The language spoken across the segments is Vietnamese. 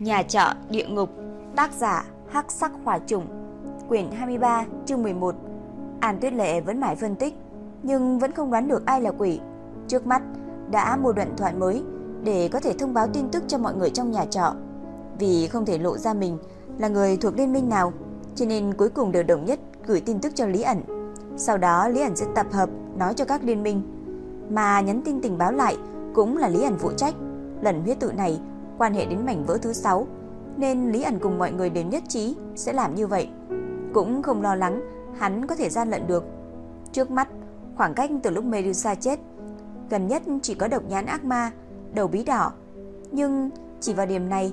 Nhà trọ địa ngục, tác giả Hắc Sắc Hỏa Trùng, quyển 23, chương 11. An Tuyết Lệ vẫn mãi phân tích, nhưng vẫn không đoán được ai là quỷ. Trước mắt đã mua đoạn thoại mới để có thể thông báo tin tức cho mọi người trong nhà trọ. Vì không thể lộ ra mình là người thuộc liên minh nào, cho nên cuối cùng đều đồng nhất gửi tin tức cho Lý ẩn. Sau đó Lý ẩn sẽ tập hợp nói cho các liên minh, mà nhắn tin tình báo lại cũng là Lý ẩn phụ trách. Lần huyết tự này quan hệ đến mảnh vỡ thứ 6, nên Lý ẩn cùng mọi người đều nhất trí sẽ làm như vậy. Cũng không lo lắng hắn có thể gian lận được. Trước mắt, khoảng cách từ lúc Medusa chết, gần nhất chỉ có độc nhãn ác ma, đầu bí đỏ. Nhưng chỉ vào điểm này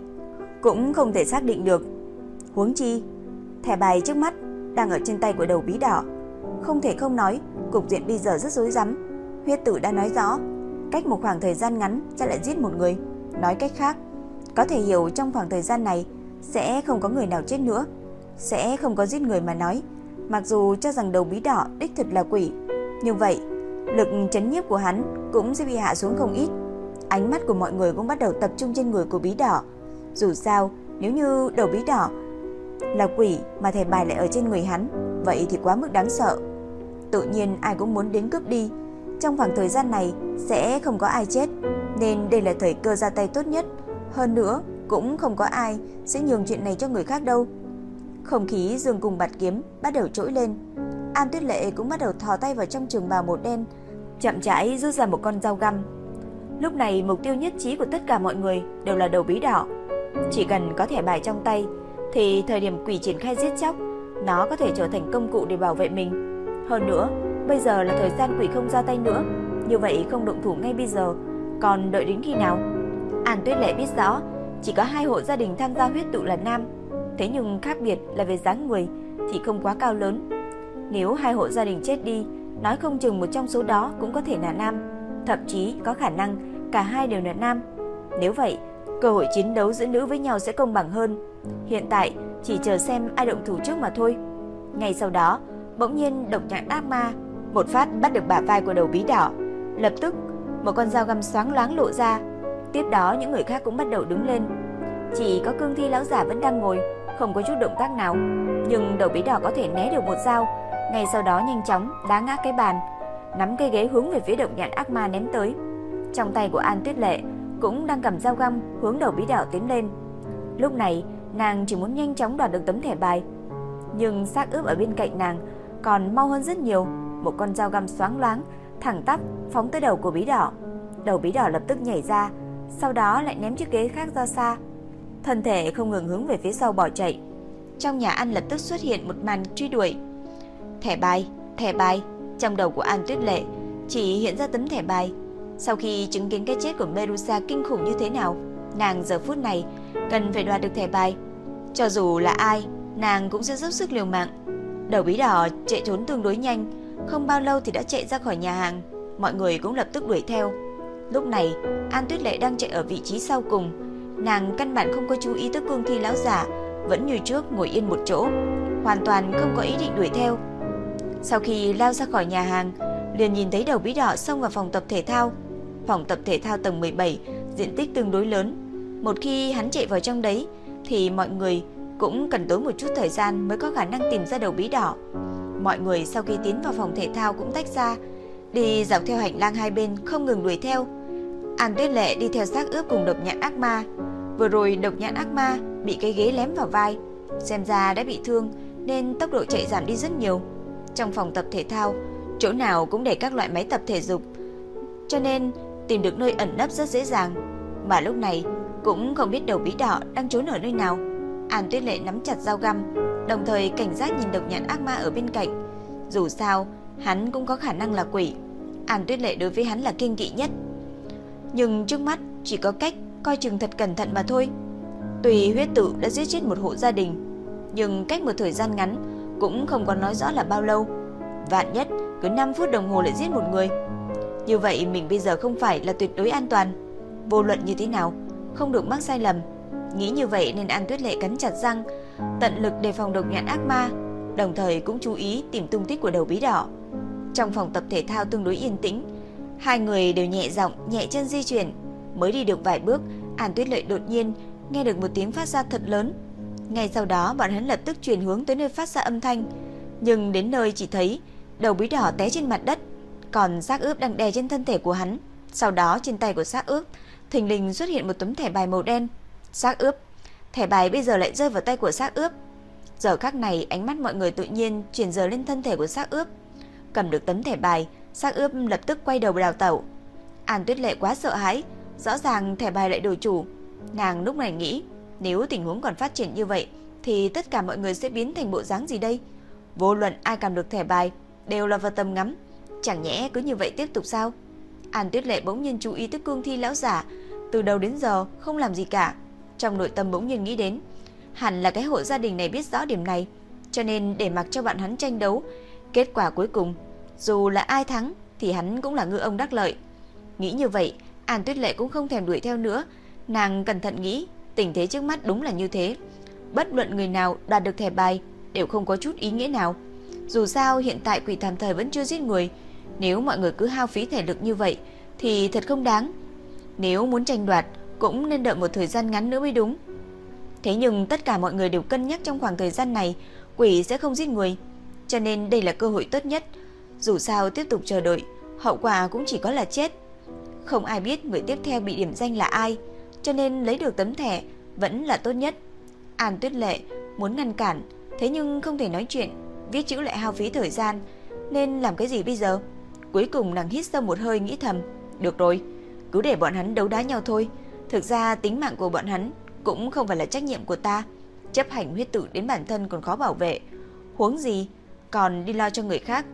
cũng không thể xác định được. Huống chi, thẻ bài trước mắt đang ở trên tay của đầu bí đỏ. Không thể không nói, cục diện bây giờ rất rối rắm. Huyết tử đã nói rõ, cách một khoảng thời gian ngắn sẽ lại giết một người. Nói cách khác, có thể hiểu trong khoảng thời gian này sẽ không có người nào chết nữa, sẽ không có giết người mà nói. Mặc dù cho rằng đầu bí đỏ đích thực là quỷ, như vậy, lực chấn nhiếp của hắn cũng sẽ bị hạ xuống không ít. Ánh mắt của mọi người cũng bắt đầu tập trung trên người của bí đỏ. Dù sao, nếu như đầu bí đỏ là quỷ mà thẻ bài lại ở trên người hắn, vậy thì quá mức đáng sợ. Tự nhiên ai cũng muốn đến cướp đi. Trong khoảng thời gian này sẽ không có ai chết, nên đây là thời cơ ra tay tốt nhất. Hơn nữa, cũng không có ai sẽ nhường chuyện này cho người khác đâu. Không khí dương cùng bạt kiếm bắt đầu trỗi lên. An Tuyết Lệ cũng bắt đầu thò tay vào trong trường bào một đen, chậm rãi rút ra một con dao găm. Lúc này mục tiêu nhất trí của tất cả mọi người đều là đầu bí đỏ. Chỉ cần có thẻ bài trong tay thì thời điểm quỷ triển khai giết chóc, nó có thể trở thành công cụ để bảo vệ mình. Hơn nữa, bây giờ là thời gian quỷ không ra tay nữa, như vậy không động thủ ngay bây giờ, còn đợi đến khi nào? An Tuyết Lệ biết rõ, chỉ có hai hộ gia đình tham gia huyết tụ là nam, thế nhưng khác biệt là về dáng người thì không quá cao lớn. Nếu hai hộ gia đình chết đi, nói không chừng một trong số đó cũng có thể là nam, thậm chí có khả năng cả hai đều là nam. Nếu vậy, cơ hội chiến đấu giữa nữ với nhau sẽ công bằng hơn. Hiện tại chỉ chờ xem ai động thủ trước mà thôi. Ngay sau đó, bỗng nhiên độc nhãn ác ma một phát bắt được bả vai của đầu bí đỏ. Lập tức, một con dao găm xoáng loáng lộ ra. Tiếp đó những người khác cũng bắt đầu đứng lên. Chỉ có cương thi lão giả vẫn đang ngồi, không có chút động tác nào. Nhưng đầu bí đỏ có thể né được một dao, ngay sau đó nhanh chóng đá ngã cái bàn, nắm cây ghế hướng về phía động nhãn ác ma ném tới. Trong tay của An Tuyết Lệ cũng đang cầm dao găm hướng đầu bí đỏ tiến lên. Lúc này, nàng chỉ muốn nhanh chóng đoạt được tấm thẻ bài. Nhưng xác ướp ở bên cạnh nàng còn mau hơn rất nhiều, một con dao găm xoáng loáng, thẳng tắp phóng tới đầu của bí đỏ. Đầu bí đỏ lập tức nhảy ra, sau đó lại ném chiếc ghế khác ra xa. Thân thể không ngừng hướng về phía sau bỏ chạy. Trong nhà an lập tức xuất hiện một màn truy đuổi. Thẻ bài, thẻ bài, trong đầu của An Tuyết Lệ chỉ hiện ra tấm thẻ bài. Sau khi chứng kiến cái chết của Medusa kinh khủng như thế nào, nàng giờ phút này cần phải đoạt được thẻ bài. Cho dù là ai, nàng cũng sẽ dốc sức liều mạng. Đầu bí đỏ chạy trốn tương đối nhanh, không bao lâu thì đã chạy ra khỏi nhà hàng, mọi người cũng lập tức đuổi theo. Lúc này, An Tuyết Lệ đang chạy ở vị trí sau cùng, nàng căn bản không có chú ý tới cương thi lão giả, vẫn như trước ngồi yên một chỗ, hoàn toàn không có ý định đuổi theo. Sau khi lao ra khỏi nhà hàng, liền nhìn thấy đầu bí đỏ xông vào phòng tập thể thao. Phòng tập thể thao tầng 17, diện tích tương đối lớn. Một khi hắn chạy vào trong đấy, thì mọi người cũng cần tốn một chút thời gian mới có khả năng tìm ra đầu bí đỏ. Mọi người sau khi tiến vào phòng thể thao cũng tách ra, đi dọc theo hành lang hai bên không ngừng đuổi theo. An Tuyết Lệ đi theo xác ướp cùng độc nhãn ác ma. Vừa rồi độc nhãn ác ma bị cái ghế lém vào vai, xem ra đã bị thương nên tốc độ chạy giảm đi rất nhiều. Trong phòng tập thể thao, chỗ nào cũng để các loại máy tập thể dục, cho nên tìm được nơi ẩn nấp rất dễ dàng. Mà lúc này cũng không biết đầu bí đỏ đang trốn ở nơi nào. An Tuyết Lệ nắm chặt dao găm, đồng thời cảnh giác nhìn độc nhãn ác ma ở bên cạnh. Dù sao, hắn cũng có khả năng là quỷ. An Tuyết Lệ đối với hắn là kiêng kỵ nhất. Nhưng trước mắt chỉ có cách coi chừng thật cẩn thận mà thôi. Tùy huyết tự đã giết chết một hộ gia đình, nhưng cách một thời gian ngắn cũng không có nói rõ là bao lâu. Vạn nhất cứ 5 phút đồng hồ lại giết một người. Như vậy mình bây giờ không phải là tuyệt đối an toàn. Vô luận như thế nào, không được mắc sai lầm. Nghĩ như vậy nên An Tuyết Lệ cắn chặt răng, tận lực đề phòng độc nhãn ác ma, đồng thời cũng chú ý tìm tung tích của đầu bí đỏ. Trong phòng tập thể thao tương đối yên tĩnh, hai người đều nhẹ giọng, nhẹ chân di chuyển, mới đi được vài bước, An Tuyết Lệ đột nhiên nghe được một tiếng phát ra thật lớn. Ngay sau đó bọn hắn lập tức chuyển hướng tới nơi phát ra âm thanh, nhưng đến nơi chỉ thấy đầu bí đỏ té trên mặt đất, còn xác ướp đang đè trên thân thể của hắn. Sau đó trên tay của xác ướp, thình lình xuất hiện một tấm thẻ bài màu đen. Xác ướp, thẻ bài bây giờ lại rơi vào tay của xác ướp. Giờ khắc này ánh mắt mọi người tự nhiên chuyển giờ lên thân thể của xác ướp. Cầm được tấm thẻ bài, xác ướp lập tức quay đầu đào tẩu. An Tuyết Lệ quá sợ hãi, rõ ràng thẻ bài lại đổi chủ. Nàng lúc này nghĩ, nếu tình huống còn phát triển như vậy thì tất cả mọi người sẽ biến thành bộ dáng gì đây? Vô luận ai cầm được thẻ bài đều là vào tầm ngắm, chẳng nhẽ cứ như vậy tiếp tục sao? An Tuyết Lệ bỗng nhiên chú ý tới cương thi lão giả, từ đầu đến giờ không làm gì cả. Trong nội tâm bỗng nhiên nghĩ đến, hẳn là cái hộ gia đình này biết rõ điểm này, cho nên để mặc cho bạn hắn tranh đấu, kết quả cuối cùng, dù là ai thắng thì hắn cũng là ngư ông đắc lợi. Nghĩ như vậy, An Tuyết Lệ cũng không thèm đuổi theo nữa, nàng cẩn thận nghĩ, tình thế trước mắt đúng là như thế. Bất luận người nào đạt được thẻ bài đều không có chút ý nghĩa nào. Dù sao hiện tại quỷ tạm thời vẫn chưa giết người, nếu mọi người cứ hao phí thể lực như vậy thì thật không đáng. Nếu muốn tranh đoạt cũng nên đợi một thời gian ngắn nữa mới đúng. Thế nhưng tất cả mọi người đều cân nhắc trong khoảng thời gian này quỷ sẽ không giết người, cho nên đây là cơ hội tốt nhất. Dù sao tiếp tục chờ đợi, hậu quả cũng chỉ có là chết. Không ai biết người tiếp theo bị điểm danh là ai, cho nên lấy được tấm thẻ vẫn là tốt nhất. An Tuyết Lệ muốn ngăn cản, thế nhưng không thể nói chuyện, viết chữ lại hao phí thời gian, nên làm cái gì bây giờ? Cuối cùng nàng hít sâu một hơi nghĩ thầm, được rồi, cứ để bọn hắn đấu đá nhau thôi. Thực ra tính mạng của bọn hắn cũng không phải là trách nhiệm của ta. Chấp hành huyết tự đến bản thân còn khó bảo vệ. Huống gì, còn đi lo cho người khác.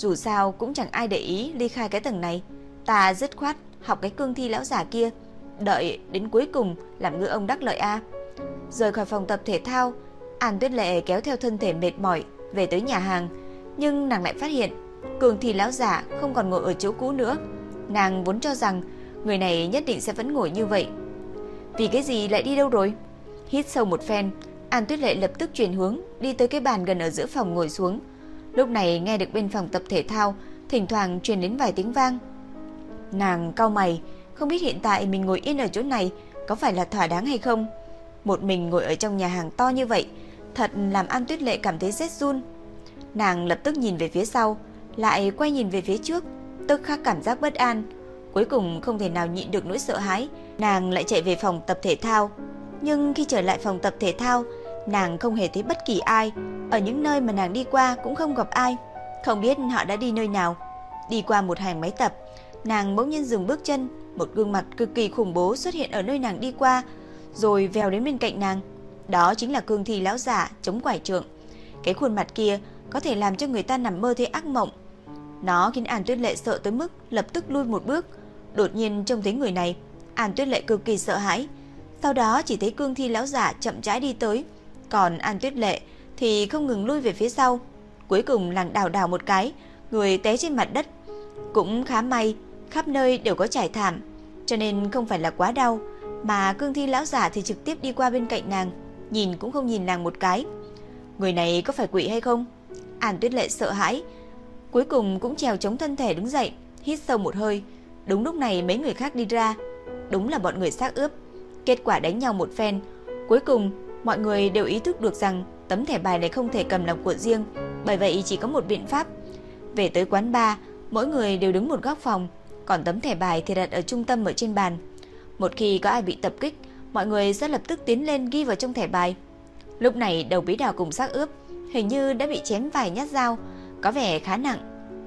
Dù sao cũng chẳng ai để ý ly khai cái tầng này. Ta dứt khoát học cái cương thi lão giả kia. Đợi đến cuối cùng làm ngư ông đắc lợi A. Rời khỏi phòng tập thể thao, An Tuyết Lệ kéo theo thân thể mệt mỏi về tới nhà hàng. Nhưng nàng lại phát hiện Cường thi lão giả không còn ngồi ở chỗ cũ nữa. Nàng vốn cho rằng người này nhất định sẽ vẫn ngồi như vậy. Vì cái gì lại đi đâu rồi? Hít sâu một phen, An Tuyết Lệ lập tức chuyển hướng, đi tới cái bàn gần ở giữa phòng ngồi xuống. Lúc này nghe được bên phòng tập thể thao, thỉnh thoảng truyền đến vài tiếng vang. Nàng cau mày, không biết hiện tại mình ngồi yên ở chỗ này có phải là thỏa đáng hay không. Một mình ngồi ở trong nhà hàng to như vậy, thật làm An Tuyết Lệ cảm thấy rét run. Nàng lập tức nhìn về phía sau, lại quay nhìn về phía trước, tức khắc cảm giác bất an. Cuối cùng không thể nào nhịn được nỗi sợ hãi, nàng lại chạy về phòng tập thể thao. Nhưng khi trở lại phòng tập thể thao, nàng không hề thấy bất kỳ ai, ở những nơi mà nàng đi qua cũng không gặp ai, không biết họ đã đi nơi nào. Đi qua một hàng máy tập, nàng bỗng nhiên dừng bước chân, một gương mặt cực kỳ khủng bố xuất hiện ở nơi nàng đi qua, rồi vèo đến bên cạnh nàng. Đó chính là cương thi lão giả chống quải trượng. Cái khuôn mặt kia có thể làm cho người ta nằm mơ thấy ác mộng. Nó khiến An Tuyết Lệ sợ tới mức lập tức lui một bước. Đột nhiên trông thấy người này, An Tuyết Lệ cực kỳ sợ hãi. Sau đó chỉ thấy cương thi lão giả chậm rãi đi tới, còn An Tuyết Lệ thì không ngừng lui về phía sau. Cuối cùng làng đảo đảo một cái, người té trên mặt đất. Cũng khá may, khắp nơi đều có trải thảm, cho nên không phải là quá đau, mà cương thi lão giả thì trực tiếp đi qua bên cạnh nàng, nhìn cũng không nhìn nàng một cái. Người này có phải quỷ hay không? An Tuyết Lệ sợ hãi, cuối cùng cũng trèo chống thân thể đứng dậy, hít sâu một hơi. Đúng lúc này mấy người khác đi ra, đúng là bọn người xác ướp. Kết quả đánh nhau một phen, cuối cùng mọi người đều ý thức được rằng tấm thẻ bài này không thể cầm làm của riêng, bởi vậy chỉ có một biện pháp. Về tới quán bar, mỗi người đều đứng một góc phòng, còn tấm thẻ bài thì đặt ở trung tâm ở trên bàn. Một khi có ai bị tập kích, mọi người sẽ lập tức tiến lên ghi vào trong thẻ bài. Lúc này đầu bí đào cùng xác ướp hình như đã bị chém vài nhát dao, có vẻ khá nặng.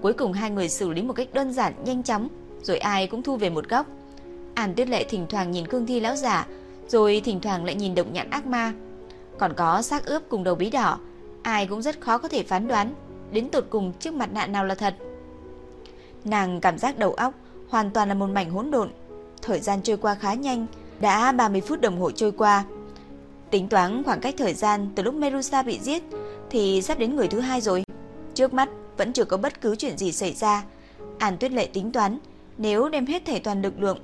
Cuối cùng hai người xử lý một cách đơn giản, nhanh chóng, rồi ai cũng thu về một góc. An Tuyết Lệ thỉnh thoảng nhìn cương thi lão giả, rồi thỉnh thoảng lại nhìn động nhãn ác ma. Còn có xác ướp cùng đầu bí đỏ, ai cũng rất khó có thể phán đoán đến tột cùng chiếc mặt nạ nào là thật. Nàng cảm giác đầu óc hoàn toàn là một mảnh hỗn độn. Thời gian trôi qua khá nhanh, đã 30 phút đồng hồ trôi qua. Tính toán khoảng cách thời gian từ lúc Merusa bị giết thì sắp đến người thứ hai rồi. Trước mắt vẫn chưa có bất cứ chuyện gì xảy ra. An Tuyết Lệ tính toán, nếu đem hết thể toàn lực lượng,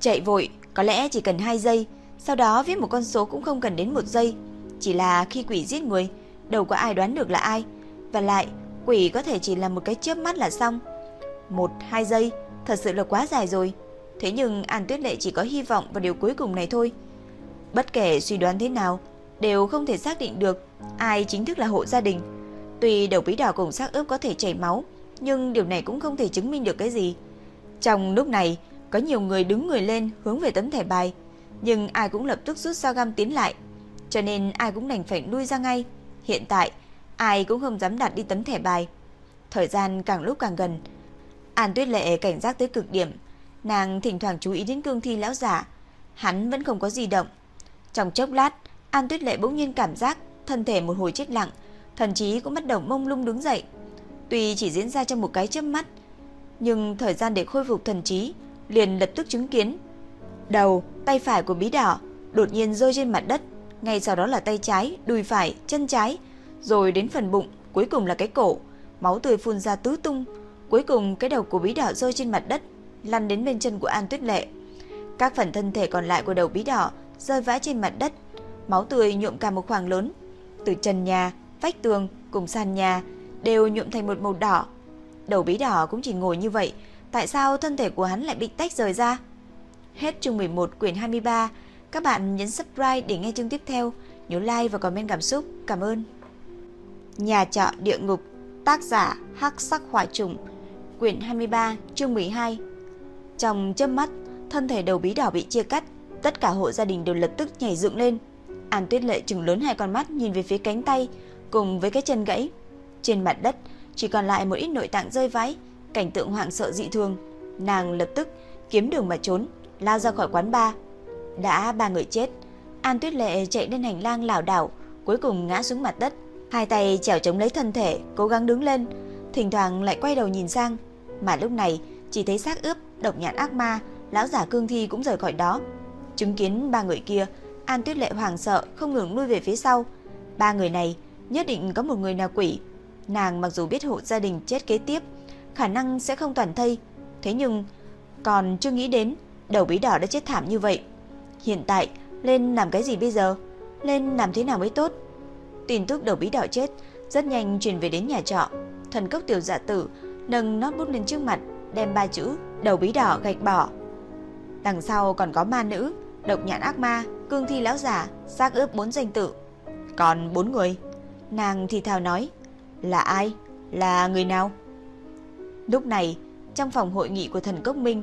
chạy vội có lẽ chỉ cần 2 giây, sau đó viết một con số cũng không cần đến một giây. Chỉ là khi quỷ giết người, đâu có ai đoán được là ai. Và lại, quỷ có thể chỉ là một cái chớp mắt là xong. Một, hai giây, thật sự là quá dài rồi. Thế nhưng An Tuyết Lệ chỉ có hy vọng vào điều cuối cùng này thôi. Bất kể suy đoán thế nào, đều không thể xác định được ai chính thức là hộ gia đình. Tuy đầu bí đỏ cùng xác ướp có thể chảy máu, nhưng điều này cũng không thể chứng minh được cái gì. Trong lúc này, có nhiều người đứng người lên hướng về tấm thẻ bài, nhưng ai cũng lập tức rút dao găm tiến lại, cho nên ai cũng đành phải lui ra ngay. Hiện tại, ai cũng không dám đặt đi tấm thẻ bài. Thời gian càng lúc càng gần, An Tuyết Lệ cảnh giác tới cực điểm, nàng thỉnh thoảng chú ý đến cương thi lão giả, hắn vẫn không có gì động. Trong chốc lát, An Tuyết Lệ bỗng nhiên cảm giác thân thể một hồi chết lặng, thần trí cũng bắt đầu mông lung đứng dậy. Tuy chỉ diễn ra trong một cái chớp mắt, nhưng thời gian để khôi phục thần trí liền lập tức chứng kiến đầu, tay phải của bí đỏ đột nhiên rơi trên mặt đất, ngay sau đó là tay trái, đùi phải, chân trái, rồi đến phần bụng, cuối cùng là cái cổ, máu tươi phun ra tứ tung. Cuối cùng cái đầu của bí đỏ rơi trên mặt đất, lăn đến bên chân của An Tuyết Lệ. Các phần thân thể còn lại của đầu bí đỏ rơi vãi trên mặt đất, máu tươi nhuộm cả một khoảng lớn. Từ trần nhà, vách tường cùng sàn nhà đều nhuộm thành một màu đỏ. Đầu bí đỏ cũng chỉ ngồi như vậy, tại sao thân thể của hắn lại bị tách rời ra? Hết chương 11 quyển 23. Các bạn nhấn subscribe để nghe chương tiếp theo. Nhớ like và comment cảm xúc. Cảm ơn. Nhà trọ địa ngục, tác giả Hắc Sắc Hỏa Trùng, quyển 23, chương 12. Trong chớp mắt, thân thể đầu bí đỏ bị chia cắt, tất cả hộ gia đình đều lập tức nhảy dựng lên. An Tuyết Lệ trừng lớn hai con mắt nhìn về phía cánh tay cùng với cái chân gãy. Trên mặt đất chỉ còn lại một ít nội tạng rơi vãi, cảnh tượng hoảng sợ dị thường. Nàng lập tức kiếm đường mà trốn, lao ra khỏi quán bar. Đã ba người chết, An Tuyết Lệ chạy lên hành lang lảo đảo, cuối cùng ngã xuống mặt đất, hai tay chèo chống lấy thân thể, cố gắng đứng lên, thỉnh thoảng lại quay đầu nhìn sang, mà lúc này chỉ thấy xác ướp, độc nhãn ác ma, lão giả cương thi cũng rời khỏi đó. Chứng kiến ba người kia, An Tuyết Lệ hoảng sợ không ngừng lui về phía sau. Ba người này nhất định có một người là quỷ. Nàng mặc dù biết hộ gia đình chết kế tiếp, khả năng sẽ không toàn thây, thế nhưng còn chưa nghĩ đến đầu bí đỏ đã chết thảm như vậy. Hiện tại lên làm cái gì bây giờ? Lên làm thế nào mới tốt? Tin tức đầu bí đỏ chết rất nhanh truyền về đến nhà trọ. Thần cốc tiểu dạ tử nâng nót bút lên trước mặt, đem ba chữ đầu bí đỏ gạch bỏ. Đằng sau còn có ma nữ, độc nhãn ác ma, cương thi lão giả, xác ướp bốn danh tự. Còn bốn người. Nàng thì thào nói, là ai? Là người nào? Lúc này, trong phòng hội nghị của thần cốc minh,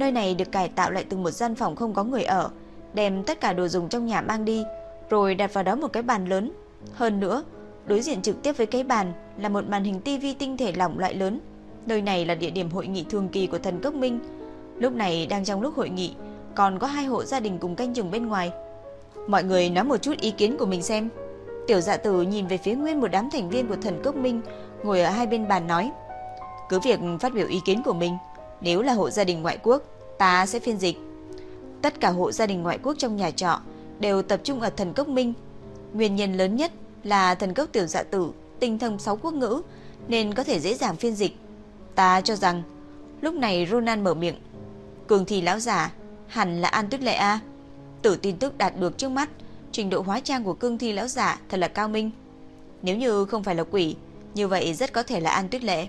nơi này được cải tạo lại từ một gian phòng không có người ở, đem tất cả đồ dùng trong nhà mang đi, rồi đặt vào đó một cái bàn lớn. Hơn nữa, đối diện trực tiếp với cái bàn là một màn hình tivi tinh thể lỏng loại lớn. Nơi này là địa điểm hội nghị thường kỳ của thần cốc minh. Lúc này đang trong lúc hội nghị, còn có hai hộ gia đình cùng canh chừng bên ngoài. Mọi người nói một chút ý kiến của mình xem. Tiểu dạ tử nhìn về phía nguyên một đám thành viên của thần cốc minh ngồi ở hai bên bàn nói. Cứ việc phát biểu ý kiến của mình, nếu là hộ gia đình ngoại quốc, ta sẽ phiên dịch. Tất cả hộ gia đình ngoại quốc trong nhà trọ đều tập trung ở thần cốc minh. Nguyên nhân lớn nhất là thần cốc tiểu dạ tử tinh thông sáu quốc ngữ nên có thể dễ dàng phiên dịch. Ta cho rằng lúc này Ronan mở miệng. Cường thì lão giả hẳn là An Tuyết Lệ a. Tử tin tức đạt được trước mắt, trình độ hóa trang của cương thi lão giả thật là cao minh. Nếu như không phải là quỷ, như vậy rất có thể là An Tuyết Lệ.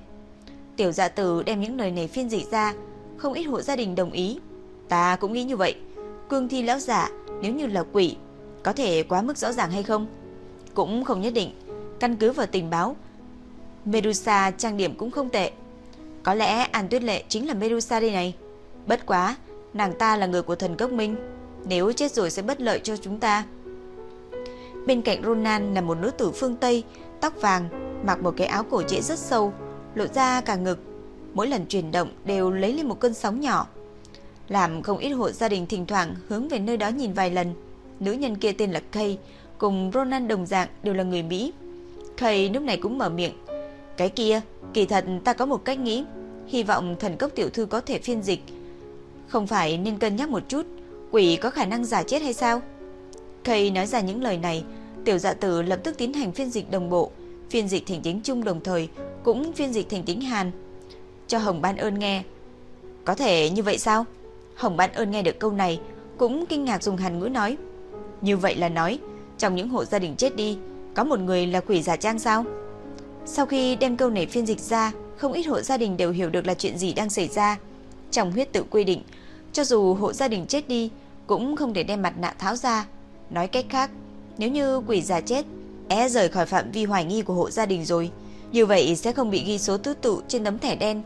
Tiểu dạ tử đem những lời này phiên dịch ra, không ít hộ gia đình đồng ý. Ta cũng nghĩ như vậy. Cương thi lão giả nếu như là quỷ, có thể quá mức rõ ràng hay không? Cũng không nhất định. Căn cứ vào tình báo, Medusa trang điểm cũng không tệ. Có lẽ An Tuyết Lệ chính là Medusa đây này. Bất quá, nàng ta là người của thần cốc minh, nếu chết rồi sẽ bất lợi cho chúng ta. Bên cạnh Ronan là một nữ tử phương Tây, tóc vàng, mặc một cái áo cổ trễ rất sâu, lộ ra cả ngực. Mỗi lần chuyển động đều lấy lên một cơn sóng nhỏ. Làm không ít hộ gia đình thỉnh thoảng hướng về nơi đó nhìn vài lần. Nữ nhân kia tên là Kay, cùng Ronan đồng dạng đều là người Mỹ. Kay lúc này cũng mở miệng. Cái kia, kỳ thật ta có một cách nghĩ. Hy vọng thần cốc tiểu thư có thể phiên dịch. Không phải nên cân nhắc một chút, quỷ có khả năng giả chết hay sao? Kay nói ra những lời này, tiểu dạ tử lập tức tiến hành phiên dịch đồng bộ, phiên dịch thành tiếng Trung đồng thời, cũng phiên dịch thành tiếng Hàn. Cho Hồng Ban ơn nghe. Có thể như vậy sao? Hồng Ban ơn nghe được câu này, cũng kinh ngạc dùng Hàn ngữ nói. Như vậy là nói, trong những hộ gia đình chết đi, có một người là quỷ giả trang sao? Sau khi đem câu này phiên dịch ra, không ít hộ gia đình đều hiểu được là chuyện gì đang xảy ra. Trong huyết tự quy định, cho dù hộ gia đình chết đi, cũng không thể đem mặt nạ tháo ra. Nói cách khác, nếu như quỷ già chết, é rời khỏi phạm vi hoài nghi của hộ gia đình rồi, như vậy sẽ không bị ghi số thứ tụ trên tấm thẻ đen.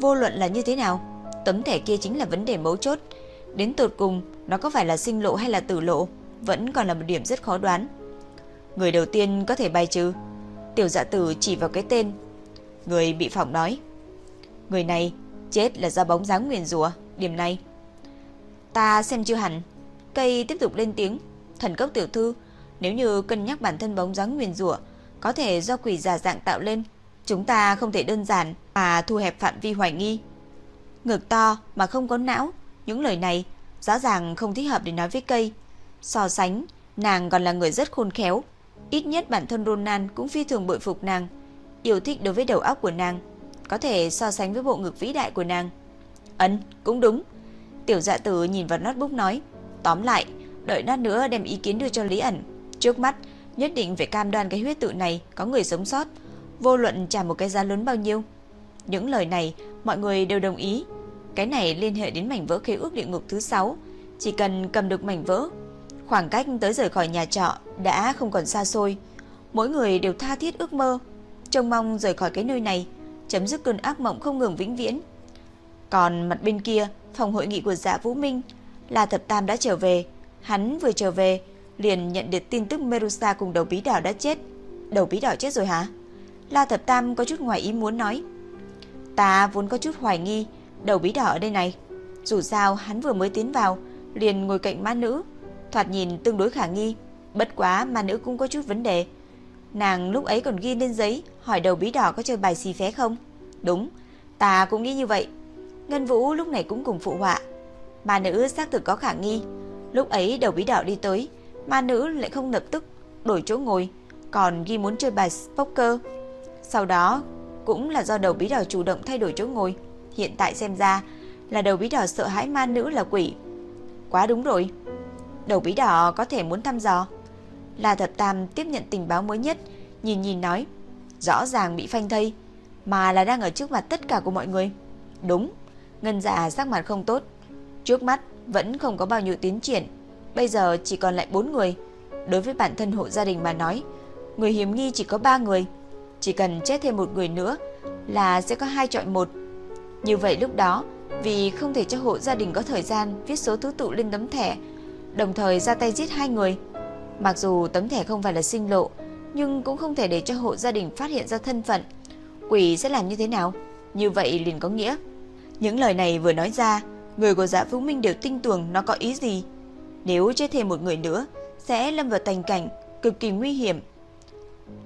Vô luận là như thế nào, tấm thẻ kia chính là vấn đề mấu chốt. Đến tột cùng, nó có phải là sinh lộ hay là tử lộ, vẫn còn là một điểm rất khó đoán. Người đầu tiên có thể bài trừ. Tiểu dạ tử chỉ vào cái tên. Người bị phỏng nói. Người này chết là do bóng dáng nguyền rủa điểm này. Ta xem chưa hẳn. Cây tiếp tục lên tiếng. Thần cốc tiểu thư, nếu như cân nhắc bản thân bóng dáng nguyền rủa có thể do quỷ giả dạng tạo lên, chúng ta không thể đơn giản mà thu hẹp phạm vi hoài nghi. Ngực to mà không có não, những lời này rõ ràng không thích hợp để nói với cây. So sánh, nàng còn là người rất khôn khéo, ít nhất bản thân Ronan cũng phi thường bội phục nàng, yêu thích đối với đầu óc của nàng, có thể so sánh với bộ ngực vĩ đại của nàng. Ấn, cũng đúng. Tiểu dạ tử nhìn vào notebook nói, tóm lại, đợi lát nữa đem ý kiến đưa cho Lý ẩn. Trước mắt, nhất định phải cam đoan cái huyết tự này có người sống sót, vô luận trả một cái giá lớn bao nhiêu. Những lời này mọi người đều đồng ý. Cái này liên hệ đến mảnh vỡ khế ước địa ngục thứ 6, chỉ cần cầm được mảnh vỡ, khoảng cách tới rời khỏi nhà trọ đã không còn xa xôi. Mỗi người đều tha thiết ước mơ, trông mong rời khỏi cái nơi này, chấm dứt cơn ác mộng không ngừng vĩnh viễn. Còn mặt bên kia, phòng hội nghị của Dạ Vũ Minh, La Thập Tam đã trở về, hắn vừa trở về liền nhận được tin tức Merusa cùng đầu bí đỏ đã chết. Đầu bí đỏ chết rồi hả? La Thập Tam có chút ngoài ý muốn nói. Ta vốn có chút hoài nghi đầu bí đỏ ở đây này. Dù sao hắn vừa mới tiến vào, liền ngồi cạnh ma nữ, thoạt nhìn tương đối khả nghi. Bất quá ma nữ cũng có chút vấn đề. Nàng lúc ấy còn ghi lên giấy hỏi đầu bí đỏ có chơi bài xì phé không? Đúng, ta cũng nghĩ như vậy. Ngân Vũ lúc này cũng cùng phụ họa. Ma nữ xác thực có khả nghi. Lúc ấy đầu bí đỏ đi tới, ma nữ lại không lập tức đổi chỗ ngồi, còn ghi muốn chơi bài poker. Sau đó cũng là do đầu bí đỏ chủ động thay đổi chỗ ngồi. Hiện tại xem ra là đầu bí đỏ sợ hãi ma nữ là quỷ. Quá đúng rồi. Đầu bí đỏ có thể muốn thăm dò. La Thập Tam tiếp nhận tình báo mới nhất, nhìn nhìn nói, rõ ràng bị phanh thây, mà là đang ở trước mặt tất cả của mọi người. Đúng, Ngân Dạ sắc mặt không tốt, trước mắt vẫn không có bao nhiêu tiến triển, bây giờ chỉ còn lại 4 người. Đối với bản thân hộ gia đình mà nói, người hiểm nghi chỉ có 3 người, chỉ cần chết thêm một người nữa là sẽ có hai chọi một. Như vậy lúc đó, vì không thể cho hộ gia đình có thời gian viết số thứ tự lên tấm thẻ, đồng thời ra tay giết hai người. Mặc dù tấm thẻ không phải là sinh lộ, nhưng cũng không thể để cho hộ gia đình phát hiện ra thân phận. Quỷ sẽ làm như thế nào? Như vậy liền có nghĩa. Những lời này vừa nói ra, người của Dạ Vũ Minh đều tin tưởng nó có ý gì. Nếu chết thêm một người nữa, sẽ lâm vào tình cảnh cực kỳ nguy hiểm.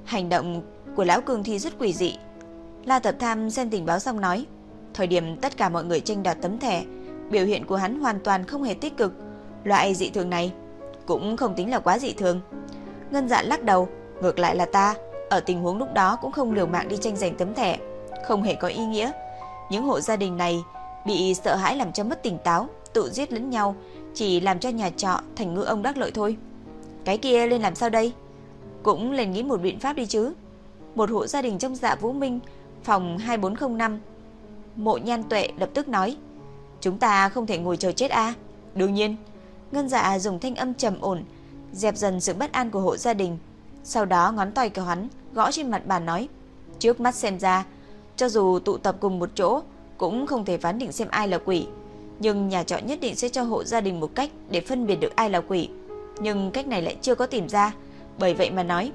Hành động của lão cường thi rất quỷ dị. La Tập Tham xem tình báo xong nói, thời điểm tất cả mọi người tranh đoạt tấm thẻ, biểu hiện của hắn hoàn toàn không hề tích cực. Loại dị thường này cũng không tính là quá dị thường. Ngân Dạ lắc đầu, ngược lại là ta, ở tình huống lúc đó cũng không liều mạng đi tranh giành tấm thẻ, không hề có ý nghĩa. Những hộ gia đình này bị sợ hãi làm cho mất tỉnh táo, tự giết lẫn nhau, chỉ làm cho nhà trọ thành ngư ông đắc lợi thôi. Cái kia lên làm sao đây? Cũng lên nghĩ một biện pháp đi chứ. Một hộ gia đình trong dạ Vũ Minh, phòng 2405. Mộ Nhan Tuệ lập tức nói, chúng ta không thể ngồi chờ chết a. Đương nhiên, Ngân Dạ dùng thanh âm trầm ổn, dẹp dần sự bất an của hộ gia đình. Sau đó ngón tay của hắn gõ trên mặt bàn nói, trước mắt xem ra, cho dù tụ tập cùng một chỗ, cũng không thể phán định xem ai là quỷ. Nhưng nhà trọ nhất định sẽ cho hộ gia đình một cách để phân biệt được ai là quỷ. Nhưng cách này lại chưa có tìm ra, bởi vậy mà nói.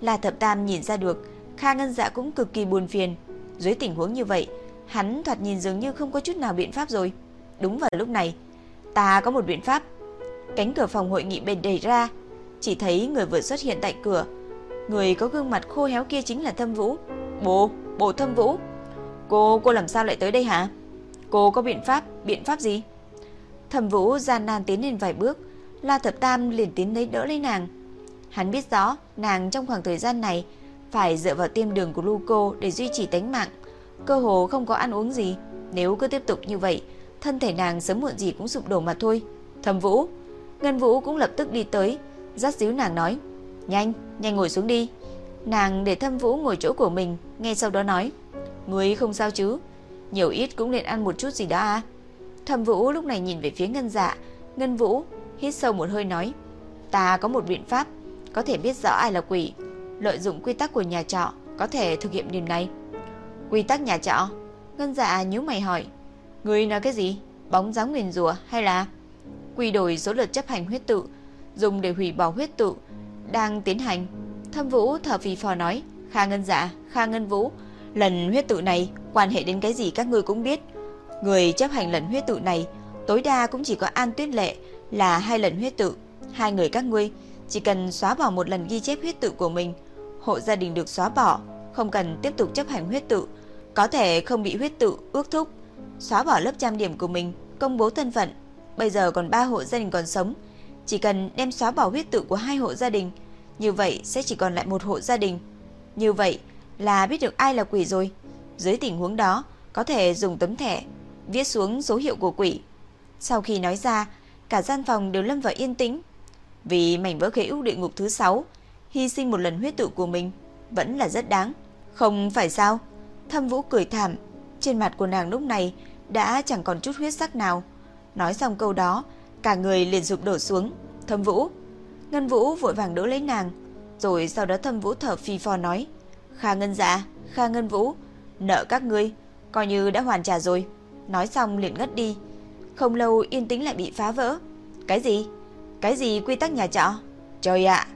là Thập Tam nhìn ra được, Kha Ngân Dạ cũng cực kỳ buồn phiền. Dưới tình huống như vậy, hắn thoạt nhìn dường như không có chút nào biện pháp rồi. Đúng vào lúc này, ta có một biện pháp. Cánh cửa phòng hội nghị bên đẩy ra, chỉ thấy người vừa xuất hiện tại cửa. Người có gương mặt khô héo kia chính là Thâm Vũ. Bố, bố Thâm Vũ. Cô, cô làm sao lại tới đây hả? Cô có biện pháp, biện pháp gì? Thẩm Vũ gian nan tiến lên vài bước, La Thập Tam liền tiến lấy đỡ lấy nàng. Hắn biết rõ, nàng trong khoảng thời gian này phải dựa vào tiêm đường của Luco để duy trì tính mạng, cơ hồ không có ăn uống gì, nếu cứ tiếp tục như vậy, thân thể nàng sớm muộn gì cũng sụp đổ mà thôi. Thẩm Vũ, Ngân Vũ cũng lập tức đi tới, dắt díu nàng nói: "Nhanh, nhanh ngồi xuống đi." Nàng để Thâm Vũ ngồi chỗ của mình, nghe sau đó nói: "Ngươi không sao chứ?" Nhiều ít cũng nên ăn một chút gì đó à. Thẩm Vũ lúc này nhìn về phía Ngân Dạ, Ngân Vũ hít sâu một hơi nói: Ta có một biện pháp có thể biết rõ ai là quỷ, lợi dụng quy tắc của nhà trọ có thể thực hiện điều này. Quy tắc nhà trọ? Ngân dạ nhíu mày hỏi. Người nói cái gì? Bóng dáng nguyền rủa hay là quy đổi số lượt chấp hành huyết tự dùng để hủy bỏ huyết tự đang tiến hành. Thâm Vũ thở phì phò nói, Kha Ngân dạ, Kha Ngân Vũ, lần huyết tự này quan hệ đến cái gì các ngươi cũng biết. Người chấp hành lần huyết tự này tối đa cũng chỉ có An Tuyết Lệ là hai lần huyết tự. Hai người các ngươi chỉ cần xóa bỏ một lần ghi chép huyết tự của mình, hộ gia đình được xóa bỏ, không cần tiếp tục chấp hành huyết tự, có thể không bị huyết tự ước thúc, xóa bỏ lớp trang điểm của mình, công bố thân phận. Bây giờ còn ba hộ gia đình còn sống, chỉ cần đem xóa bỏ huyết tự của hai hộ gia đình, như vậy sẽ chỉ còn lại một hộ gia đình. Như vậy là biết được ai là quỷ rồi. Dưới tình huống đó, có thể dùng tấm thẻ viết xuống dấu hiệu của quỷ. Sau khi nói ra, cả gian phòng đều lâm vào yên tĩnh. Vì mảnh vỡ khế ưu địa ngục thứ 6, hy sinh một lần huyết tự của mình vẫn là rất đáng. Không phải sao? Thâm Vũ cười thảm, trên mặt của nàng lúc này đã chẳng còn chút huyết sắc nào. Nói xong câu đó, cả người liền sụp đổ xuống. Thâm Vũ, Ngân Vũ vội vàng đỡ lấy nàng, rồi sau đó Thâm Vũ thở phì phò nói: "Kha Ngân dạ, Kha Ngân Vũ, nợ các ngươi coi như đã hoàn trả rồi." Nói xong liền ngất đi. Không lâu yên tĩnh lại bị phá vỡ. Cái gì? Cái gì quy tắc nhà trọ? Trời ạ,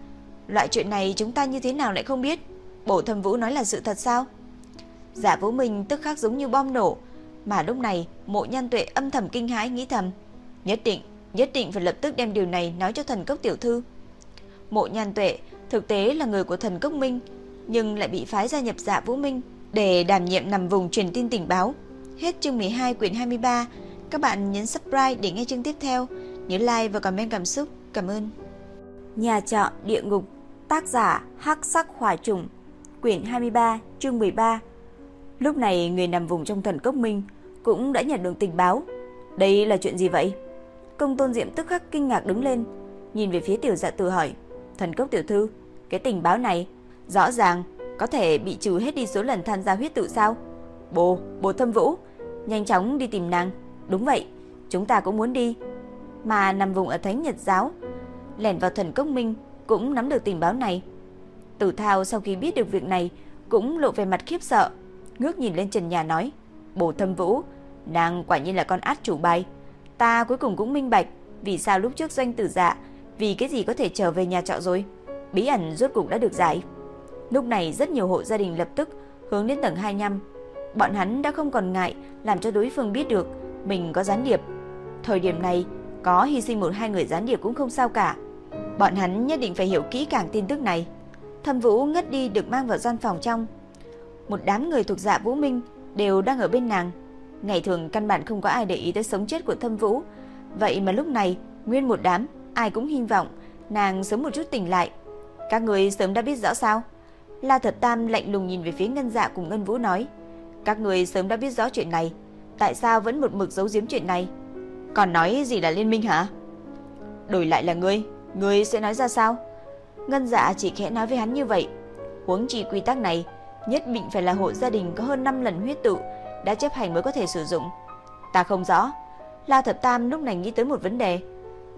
loại chuyện này chúng ta như thế nào lại không biết? bộ Thâm Vũ nói là sự thật sao? Giả Vũ Minh tức khắc giống như bom nổ, mà lúc này Mộ Nhân Tuệ âm thầm kinh hãi nghĩ thầm, nhất định, nhất định phải lập tức đem điều này nói cho thần cốc tiểu thư. Mộ Nhan Tuệ thực tế là người của thần cốc Minh, nhưng lại bị phái gia nhập Dạ Vũ Minh để đảm nhiệm nằm vùng truyền tin tình báo. Hết chương 12 quyển 23, các bạn nhấn subscribe để nghe chương tiếp theo, nhớ like và comment cảm xúc. Cảm ơn. Nhà trọ địa ngục, tác giả Hắc Sắc Hỏa Trùng, quyển 23, chương 13. Lúc này người nằm vùng trong thần cốc minh cũng đã nhận được tình báo. Đây là chuyện gì vậy? Công tôn diệm tức khắc kinh ngạc đứng lên, nhìn về phía tiểu dạ tử hỏi. Thần cốc tiểu thư, cái tình báo này rõ ràng có thể bị trừ hết đi số lần tham gia huyết tự sao? Bồ, bồ thâm vũ, nhanh chóng đi tìm nàng. Đúng vậy, chúng ta cũng muốn đi. Mà nằm vùng ở Thánh Nhật Giáo, lẻn vào thần cốc minh cũng nắm được tình báo này. Tử Thao sau khi biết được việc này cũng lộ về mặt khiếp sợ, ngước nhìn lên trần nhà nói: "Bồ Thâm Vũ, nàng quả nhiên là con át chủ bài. Ta cuối cùng cũng minh bạch vì sao lúc trước doanh tử dạ vì cái gì có thể trở về nhà trọ rồi. Bí ẩn rốt cục đã được giải." Lúc này rất nhiều hộ gia đình lập tức hướng đến tầng 25. Bọn hắn đã không còn ngại làm cho đối phương biết được mình có gián điệp. Thời điểm này, có hy sinh một hai người gián điệp cũng không sao cả. Bọn hắn nhất định phải hiểu kỹ càng tin tức này. Thâm Vũ ngất đi được mang vào gian phòng trong. Một đám người thuộc dạ Vũ Minh đều đang ở bên nàng. Ngày thường căn bản không có ai để ý tới sống chết của Thâm Vũ. Vậy mà lúc này, nguyên một đám, ai cũng hy vọng nàng sớm một chút tỉnh lại. Các người sớm đã biết rõ sao? La Thật Tam lạnh lùng nhìn về phía Ngân Dạ cùng Ngân Vũ nói. Các người sớm đã biết rõ chuyện này. Tại sao vẫn một mực giấu giếm chuyện này? Còn nói gì là liên minh hả? Đổi lại là ngươi, ngươi sẽ nói ra sao? Ngân dạ chỉ khẽ nói với hắn như vậy. Huống chi quy tắc này, nhất định phải là hộ gia đình có hơn 5 lần huyết tự đã chấp hành mới có thể sử dụng. Ta không rõ. La Thập Tam lúc này nghĩ tới một vấn đề.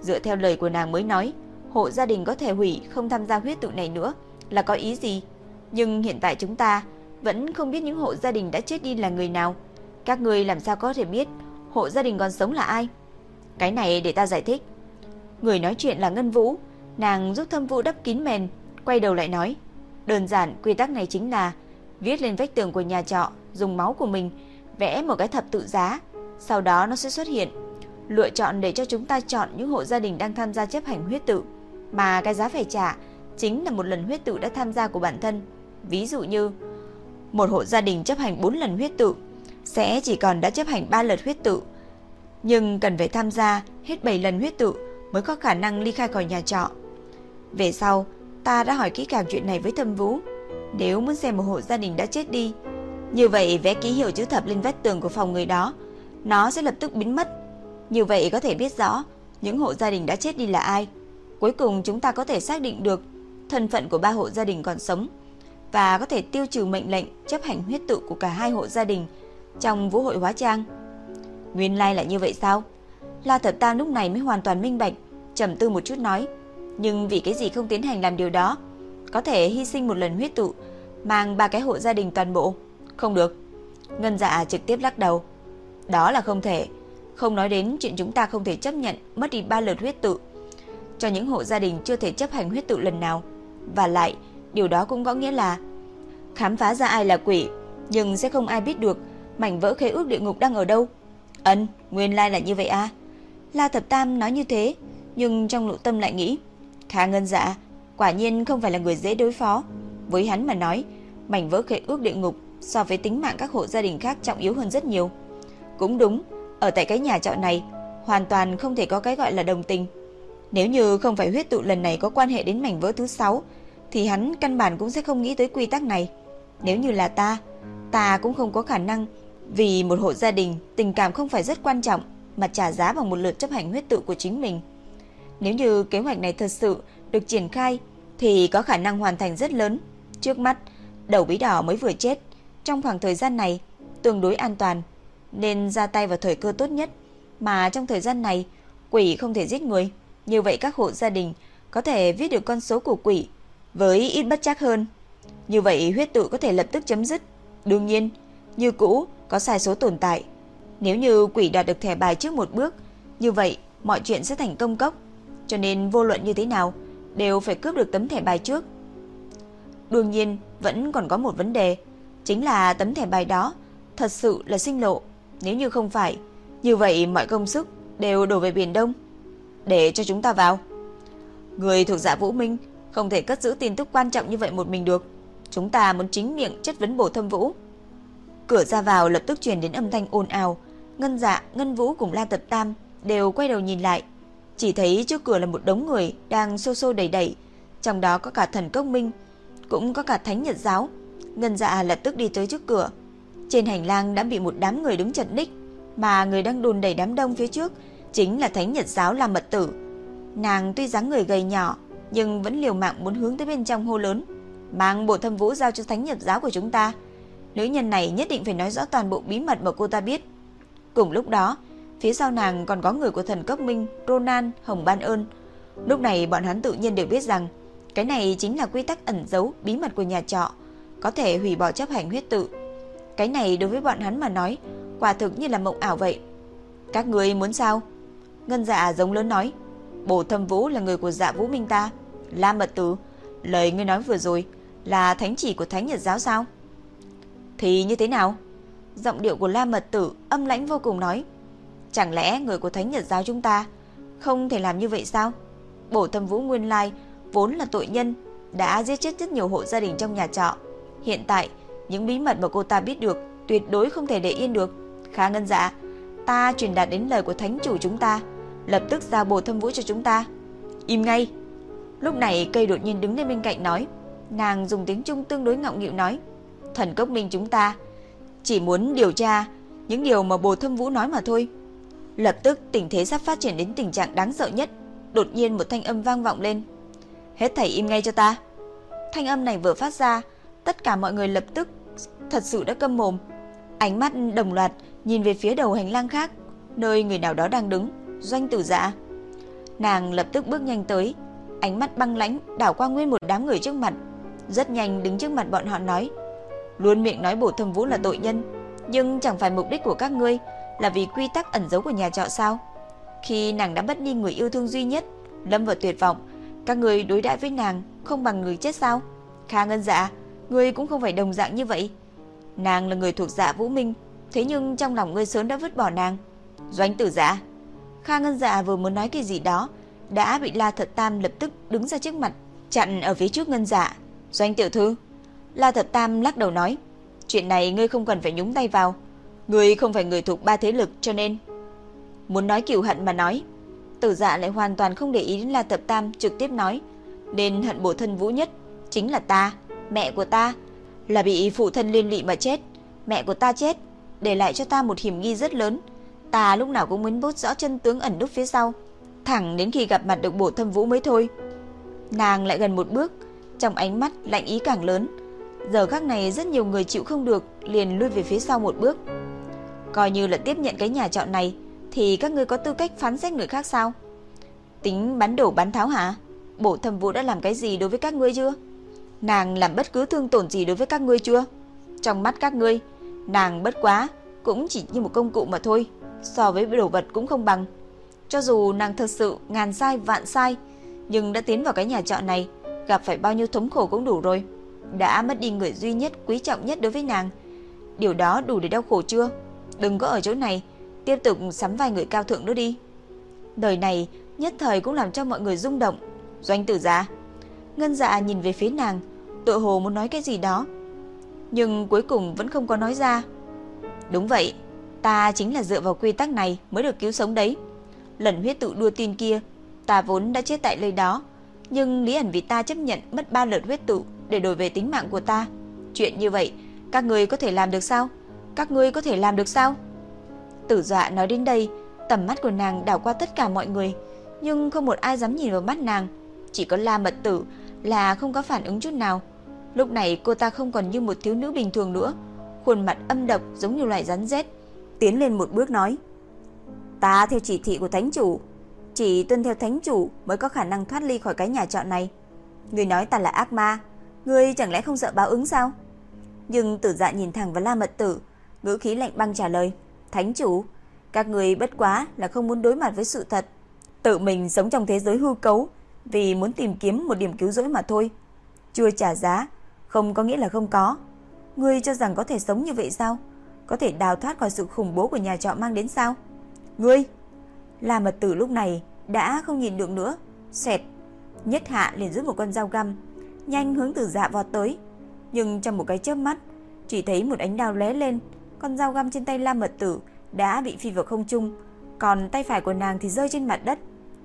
Dựa theo lời của nàng mới nói, hộ gia đình có thể hủy không tham gia huyết tự này nữa là có ý gì? Nhưng hiện tại chúng ta vẫn không biết những hộ gia đình đã chết đi là người nào. Các người làm sao có thể biết hộ gia đình còn sống là ai? Cái này để ta giải thích. Người nói chuyện là Ngân Vũ, nàng giúp Thâm Vũ đắp kín mền, quay đầu lại nói, đơn giản quy tắc này chính là viết lên vách tường của nhà trọ, dùng máu của mình vẽ một cái thập tự giá, sau đó nó sẽ xuất hiện, lựa chọn để cho chúng ta chọn những hộ gia đình đang tham gia chấp hành huyết tự, mà cái giá phải trả chính là một lần huyết tự đã tham gia của bản thân. Ví dụ như một hộ gia đình chấp hành 4 lần huyết tự sẽ chỉ còn đã chấp hành 3 lần huyết tự, nhưng cần phải tham gia hết 7 lần huyết tự mới có khả năng ly khai khỏi nhà trọ. Về sau, ta đã hỏi kỹ càng chuyện này với Thâm Vũ. Nếu muốn xem một hộ gia đình đã chết đi, như vậy vẽ ký hiệu chữ thập lên vách tường của phòng người đó, nó sẽ lập tức biến mất. Như vậy có thể biết rõ những hộ gia đình đã chết đi là ai. Cuối cùng chúng ta có thể xác định được thân phận của ba hộ gia đình còn sống và có thể tiêu trừ mệnh lệnh chấp hành huyết tự của cả hai hộ gia đình trong vũ hội hóa trang. Nguyên lai like là như vậy sao? La Thập Tam lúc này mới hoàn toàn minh bạch, trầm tư một chút nói, Nhưng vì cái gì không tiến hành làm điều đó? Có thể hy sinh một lần huyết tụ, mang ba cái hộ gia đình toàn bộ. Không được. Ngân dạ trực tiếp lắc đầu. Đó là không thể. Không nói đến chuyện chúng ta không thể chấp nhận mất đi ba lượt huyết tự. Cho những hộ gia đình chưa thể chấp hành huyết tự lần nào. Và lại, điều đó cũng có nghĩa là khám phá ra ai là quỷ, nhưng sẽ không ai biết được mảnh vỡ khế ước địa ngục đang ở đâu. Ân, nguyên lai là như vậy à? La Thập Tam nói như thế, nhưng trong nội tâm lại nghĩ, Kha Ngân Dạ, quả nhiên không phải là người dễ đối phó. Với hắn mà nói, mảnh vỡ khế ước địa ngục so với tính mạng các hộ gia đình khác trọng yếu hơn rất nhiều. Cũng đúng, ở tại cái nhà trọ này, hoàn toàn không thể có cái gọi là đồng tình. Nếu như không phải huyết tụ lần này có quan hệ đến mảnh vỡ thứ sáu, thì hắn căn bản cũng sẽ không nghĩ tới quy tắc này. Nếu như là ta, ta cũng không có khả năng vì một hộ gia đình, tình cảm không phải rất quan trọng mà trả giá bằng một lượt chấp hành huyết tự của chính mình. Nếu như kế hoạch này thật sự được triển khai thì có khả năng hoàn thành rất lớn. Trước mắt, đầu bí đỏ mới vừa chết, trong khoảng thời gian này tương đối an toàn, nên ra tay vào thời cơ tốt nhất, mà trong thời gian này quỷ không thể giết người, như vậy các hộ gia đình có thể viết được con số của quỷ với ít bất chắc hơn. Như vậy huyết tự có thể lập tức chấm dứt. Đương nhiên, như cũ có sai số tồn tại. Nếu như quỷ đạt được thẻ bài trước một bước, như vậy mọi chuyện sẽ thành công cốc. Cho nên vô luận như thế nào, đều phải cướp được tấm thẻ bài trước. Đương nhiên, vẫn còn có một vấn đề, chính là tấm thẻ bài đó thật sự là sinh lộ. Nếu như không phải, như vậy mọi công sức đều đổ về Biển Đông. Để cho chúng ta vào. Người thuộc dạ Vũ Minh không thể cất giữ tin tức quan trọng như vậy một mình được. Chúng ta muốn chính miệng chất vấn bổ thâm Vũ. Cửa ra vào lập tức truyền đến âm thanh ồn ào. Ngân dạ, Ngân Vũ cùng La Tập Tam đều quay đầu nhìn lại. Chỉ thấy trước cửa là một đống người đang xô xô đầy đẩy. Trong đó có cả thần Cốc minh, cũng có cả thánh nhật giáo. Ngân dạ lập tức đi tới trước cửa. Trên hành lang đã bị một đám người đứng chật ních, mà người đang đồn đẩy đám đông phía trước chính là thánh nhật giáo làm mật tử. Nàng tuy dáng người gầy nhỏ, nhưng vẫn liều mạng muốn hướng tới bên trong hô lớn, mang bộ thâm vũ giao cho thánh nhật giáo của chúng ta. Nữ nhân này nhất định phải nói rõ toàn bộ bí mật mà cô ta biết. Cùng lúc đó, phía sau nàng còn có người của thần cấp minh, Ronan, Hồng Ban Ơn. Lúc này bọn hắn tự nhiên đều biết rằng cái này chính là quy tắc ẩn giấu bí mật của nhà trọ, có thể hủy bỏ chấp hành huyết tự. Cái này đối với bọn hắn mà nói, quả thực như là mộng ảo vậy. Các người muốn sao? Ngân dạ giống lớn nói. Bổ thâm vũ là người của dạ vũ minh ta. La mật tử, lời ngươi nói vừa rồi là thánh chỉ của thánh nhật giáo sao? Thì như thế nào? Giọng điệu của La Mật Tử âm lãnh vô cùng nói. Chẳng lẽ người của Thánh Nhật Giáo chúng ta không thể làm như vậy sao? Bổ Thâm Vũ Nguyên Lai vốn là tội nhân, đã giết chết rất nhiều hộ gia đình trong nhà trọ. Hiện tại, những bí mật mà cô ta biết được tuyệt đối không thể để yên được. Khá ngân dạ, ta truyền đạt đến lời của thánh chủ chúng ta, lập tức giao bổ thâm vũ cho chúng ta. Im ngay. Lúc này cây đột nhiên đứng lên bên cạnh nói, nàng dùng tiếng Trung tương đối ngọng nghịu nói, thần cốc minh chúng ta chỉ muốn điều tra những điều mà bồ thâm vũ nói mà thôi. Lập tức tình thế sắp phát triển đến tình trạng đáng sợ nhất, đột nhiên một thanh âm vang vọng lên. Hết thảy im ngay cho ta. Thanh âm này vừa phát ra, tất cả mọi người lập tức thật sự đã câm mồm. Ánh mắt đồng loạt nhìn về phía đầu hành lang khác, nơi người nào đó đang đứng, doanh tử dạ. Nàng lập tức bước nhanh tới, ánh mắt băng lãnh đảo qua nguyên một đám người trước mặt, rất nhanh đứng trước mặt bọn họ nói: Luôn miệng nói bổ thâm vũ là tội nhân Nhưng chẳng phải mục đích của các ngươi Là vì quy tắc ẩn giấu của nhà trọ sao? Khi nàng đã mất đi người yêu thương duy nhất Lâm vào tuyệt vọng Các người đối đãi với nàng Không bằng người chết sao? Kha ngân dạ Ngươi cũng không phải đồng dạng như vậy. Nàng là người thuộc dạ vũ minh Thế nhưng trong lòng ngươi sớm đã vứt bỏ nàng. Doanh tử dạ. Kha ngân dạ vừa muốn nói cái gì đó đã bị La Thật Tam lập tức đứng ra trước mặt Chặn ở phía trước ngân dạ Doanh tiểu thư La Thật Tam lắc đầu nói, chuyện này ngươi không cần phải nhúng tay vào. Ngươi không phải người thuộc ba thế lực cho nên... Muốn nói cửu hận mà nói. Tử dạ lại hoàn toàn không để ý đến La Thật Tam trực tiếp nói. Nên hận bổ thân vũ nhất, chính là ta, mẹ của ta, là bị phụ thân liên lụy mà chết. Mẹ của ta chết, để lại cho ta một hiểm nghi rất lớn. Ta lúc nào cũng muốn bút rõ chân tướng ẩn núp phía sau. Thẳng đến khi gặp mặt được bộ thâm vũ mới thôi. Nàng lại gần một bước, trong ánh mắt lạnh ý càng lớn. Giờ khắc này rất nhiều người chịu không được liền lui về phía sau một bước. Coi như là tiếp nhận cái nhà trọ này thì các ngươi có tư cách phán xét người khác sao? Tính bắn đổ bắn tháo hả? bộ thâm vũ đã làm cái gì đối với các ngươi chưa? Nàng làm bất cứ thương tổn gì đối với các ngươi chưa? Trong mắt các ngươi, nàng bất quá cũng chỉ như một công cụ mà thôi, so với đồ vật cũng không bằng. Cho dù nàng thật sự ngàn sai vạn sai, nhưng đã tiến vào cái nhà trọ này, gặp phải bao nhiêu thống khổ cũng đủ rồi. Đã mất đi người duy nhất, quý trọng nhất đối với nàng. Điều đó đủ để đau khổ chưa? Đừng có ở chỗ này, tiếp tục sắm vài người cao thượng nữa đi. Đời này nhất thời cũng làm cho mọi người rung động. Doanh tử gia. Ngân dạ nhìn về phía nàng, tự hồ muốn nói cái gì đó. Nhưng cuối cùng vẫn không có nói ra. Đúng vậy, ta chính là dựa vào quy tắc này mới được cứu sống đấy. Lần huyết tự đua tin kia, ta vốn đã chết tại nơi đó. Nhưng Lý ẩn vì ta chấp nhận mất ba lượt huyết tự để đổi về tính mạng của ta. Chuyện như vậy, các người có thể làm được sao? Các ngươi có thể làm được sao? Tử dọa nói đến đây, tầm mắt của nàng đảo qua tất cả mọi người, nhưng không một ai dám nhìn vào mắt nàng. Chỉ có La Mật Tử là không có phản ứng chút nào. Lúc này cô ta không còn như một thiếu nữ bình thường nữa, khuôn mặt âm độc giống như loài rắn rết, tiến lên một bước nói: "Ta theo chỉ thị của thánh chủ, chỉ tuân theo thánh chủ mới có khả năng thoát ly khỏi cái nhà trọ này. Người nói ta là ác ma, người chẳng lẽ không sợ báo ứng sao?" Nhưng Tử Dạ nhìn thẳng vào La Mật Tử, ngữ khí lạnh băng trả lời: "Thánh chủ, các người bất quá là không muốn đối mặt với sự thật, tự mình sống trong thế giới hư cấu vì muốn tìm kiếm một điểm cứu rỗi mà thôi. Chưa trả giá không có nghĩa là không có. Ngươi cho rằng có thể sống như vậy sao? Có thể đào thoát khỏi sự khủng bố của nhà trọ mang đến sao? Ngươi! La Mật Tử lúc này đã không nhìn được nữa, xẹt, nhất hạ liền rút một con dao găm, nhanh hướng từ dạ vọt tới, nhưng trong một cái chớp mắt, chỉ thấy một ánh đao lé lên, con dao găm trên tay La Mật Tử đã bị phi vào không trung, còn tay phải của nàng thì rơi trên mặt đất.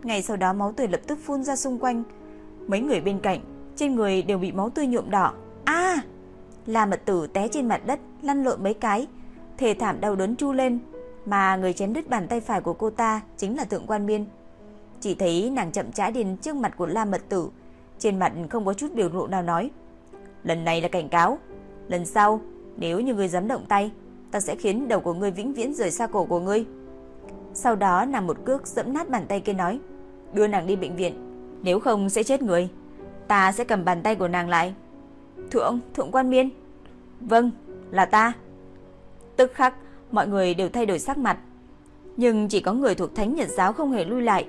Ngay sau đó máu tươi lập tức phun ra xung quanh. Mấy người bên cạnh, trên người đều bị máu tươi nhuộm đỏ. A! La Mật Tử té trên mặt đất, lăn lộn mấy cái, thề thảm đau đớn chu lên, mà người chém đứt bàn tay phải của cô ta chính là Thượng Quan Miên. Chỉ thấy nàng chậm trái đến trước mặt của La Mật Tử, trên mặt không có chút biểu lộ nào nói: "Lần này là cảnh cáo, lần sau nếu như ngươi dám động tay, ta sẽ khiến đầu của ngươi vĩnh viễn rời xa cổ của ngươi." Sau đó nàng một cước giẫm nát bàn tay kia nói: "Đưa nàng đi bệnh viện, nếu không sẽ chết người. Ta sẽ cầm bàn tay của nàng lại." "Thượng, thượng quan miên." "Vâng, là ta." Tức khắc, mọi người đều thay đổi sắc mặt. Nhưng chỉ có người thuộc Thánh Nhật giáo không hề lui lại,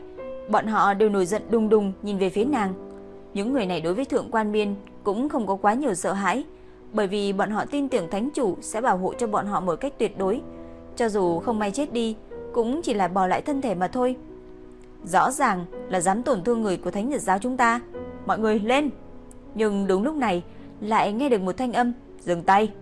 bọn họ đều nổi giận đùng đùng nhìn về phía nàng. Những người này đối với thượng quan miên cũng không có quá nhiều sợ hãi, bởi vì bọn họ tin tưởng thánh chủ sẽ bảo hộ cho bọn họ một cách tuyệt đối, cho dù không may chết đi, cũng chỉ là bỏ lại thân thể mà thôi. Rõ ràng là dám tổn thương người của Thánh Nhật giáo chúng ta. Mọi người lên. Nhưng đúng lúc này lại nghe được một thanh âm, dừng tay.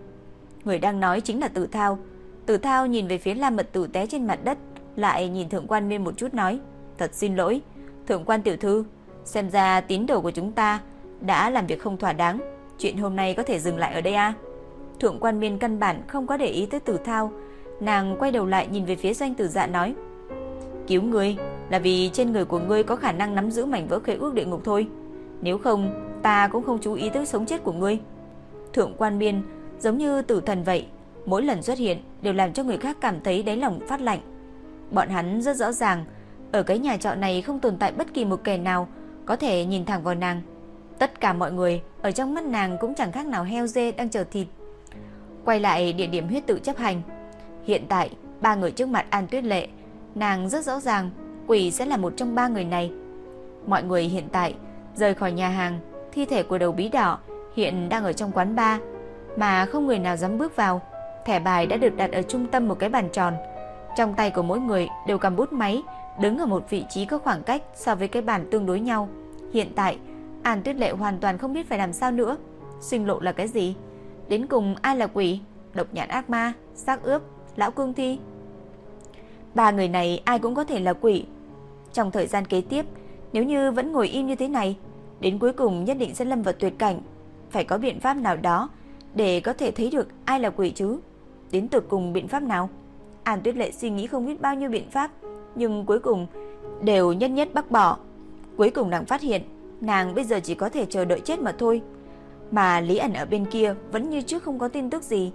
Người đang nói chính là tự Thao. Tử Thao nhìn về phía Lam Mật Tử té trên mặt đất, lại nhìn Thượng quan Miên một chút nói, "Thật xin lỗi, Thượng quan tiểu thư, xem ra tín đồ của chúng ta đã làm việc không thỏa đáng, chuyện hôm nay có thể dừng lại ở đây a." À? Thượng quan Miên căn bản không có để ý tới Tử Thao, nàng quay đầu lại nhìn về phía Doanh Tử Dạ nói: "Cứu ngươi là vì trên người của ngươi có khả năng nắm giữ mảnh vỡ khế ước địa ngục thôi, nếu không ta cũng không chú ý tới sống chết của ngươi." Thượng quan Miên giống như tử thần vậy, mỗi lần xuất hiện đều làm cho người khác cảm thấy đáy lòng phát lạnh. Bọn hắn rất rõ ràng, ở cái nhà trọ này không tồn tại bất kỳ một kẻ nào có thể nhìn thẳng vào nàng. Tất cả mọi người ở trong mắt nàng cũng chẳng khác nào heo dê đang chờ thịt. Quay lại địa điểm huyết tự chấp hành. Hiện tại, ba người trước mặt An Tuyết Lệ, nàng rất rõ ràng quỷ sẽ là một trong ba người này. Mọi người hiện tại rời khỏi nhà hàng, thi thể của đầu bí đỏ hiện đang ở trong quán bar mà không người nào dám bước vào. Thẻ bài đã được đặt ở trung tâm một cái bàn tròn. Trong tay của mỗi người đều cầm bút máy, đứng ở một vị trí có khoảng cách so với cái bàn tương đối nhau. Hiện tại, An Tuyết Lệ hoàn toàn không biết phải làm sao nữa. Sinh lộ là cái gì? Đến cùng ai là quỷ? Độc nhãn ác ma, xác ướp, lão cương thi. Ba người này ai cũng có thể là quỷ. Trong thời gian kế tiếp, nếu như vẫn ngồi im như thế này, đến cuối cùng nhất định sẽ lâm vào tuyệt cảnh. Phải có biện pháp nào đó để có thể thấy được ai là quỷ chứ. Đến từ cùng biện pháp nào? An Tuyết Lệ suy nghĩ không biết bao nhiêu biện pháp, nhưng cuối cùng đều nhất nhất bác bỏ. Cuối cùng nàng phát hiện, nàng bây giờ chỉ có thể chờ đợi chết mà thôi. Mà Lý ẩn ở bên kia vẫn như trước không có tin tức gì.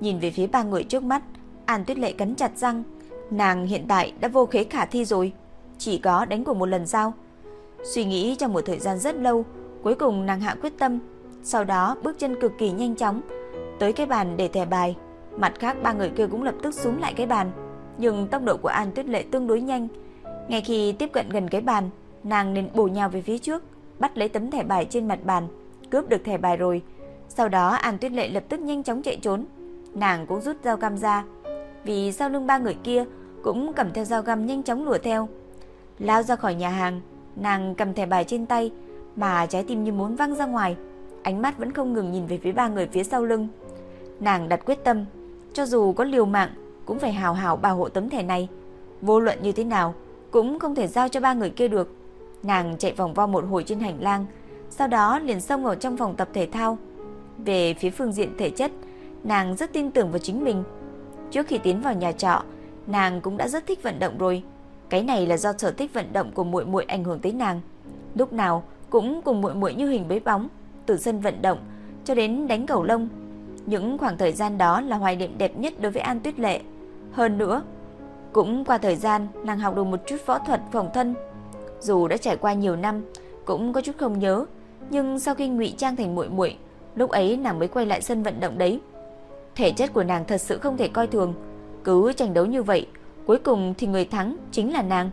Nhìn về phía ba người trước mắt, An Tuyết Lệ cắn chặt răng. Nàng hiện tại đã vô khế khả thi rồi. Chỉ có đánh của một lần sao? Suy nghĩ trong một thời gian rất lâu, cuối cùng nàng hạ quyết tâm, sau đó bước chân cực kỳ nhanh chóng tới cái bàn để thẻ bài. Mặt khác ba người kia cũng lập tức xuống lại cái bàn, nhưng tốc độ của An Tuyết Lệ tương đối nhanh. Ngay khi tiếp cận gần cái bàn, nàng liền bổ nhào về phía trước, bắt lấy tấm thẻ bài trên mặt bàn, cướp được thẻ bài rồi. Sau đó An Tuyết Lệ lập tức nhanh chóng chạy trốn. Nàng cũng rút dao găm ra, vì sau lưng ba người kia cũng cầm theo dao găm nhanh chóng lùa theo. Lao ra khỏi nhà hàng, nàng cầm thẻ bài trên tay mà trái tim như muốn văng ra ngoài, ánh mắt vẫn không ngừng nhìn về phía ba người phía sau lưng. Nàng đặt quyết tâm, cho dù có liều mạng cũng phải hào hào bảo hộ tấm thẻ này. Vô luận như thế nào cũng không thể giao cho ba người kia được. Nàng chạy vòng vo một hồi trên hành lang, sau đó liền xông vào trong phòng tập thể thao. Về phía phương diện thể chất, nàng rất tin tưởng vào chính mình. Trước khi tiến vào nhà trọ, nàng cũng đã rất thích vận động rồi. Cái này là do sở thích vận động của muội muội ảnh hưởng tới nàng. Lúc nào cũng cùng muội muội như hình bế bóng, từ sân vận động cho đến đánh cầu lông. Những khoảng thời gian đó là hoài niệm đẹp nhất đối với An Tuyết Lệ. Hơn nữa, cũng qua thời gian nàng học được một chút võ thuật phòng thân. Dù đã trải qua nhiều năm, cũng có chút không nhớ, nhưng sau khi ngụy trang thành muội muội, lúc ấy nàng mới quay lại sân vận động đấy. Thể chất của nàng thật sự không thể coi thường, cứ tranh đấu như vậy, cuối cùng thì người thắng chính là nàng.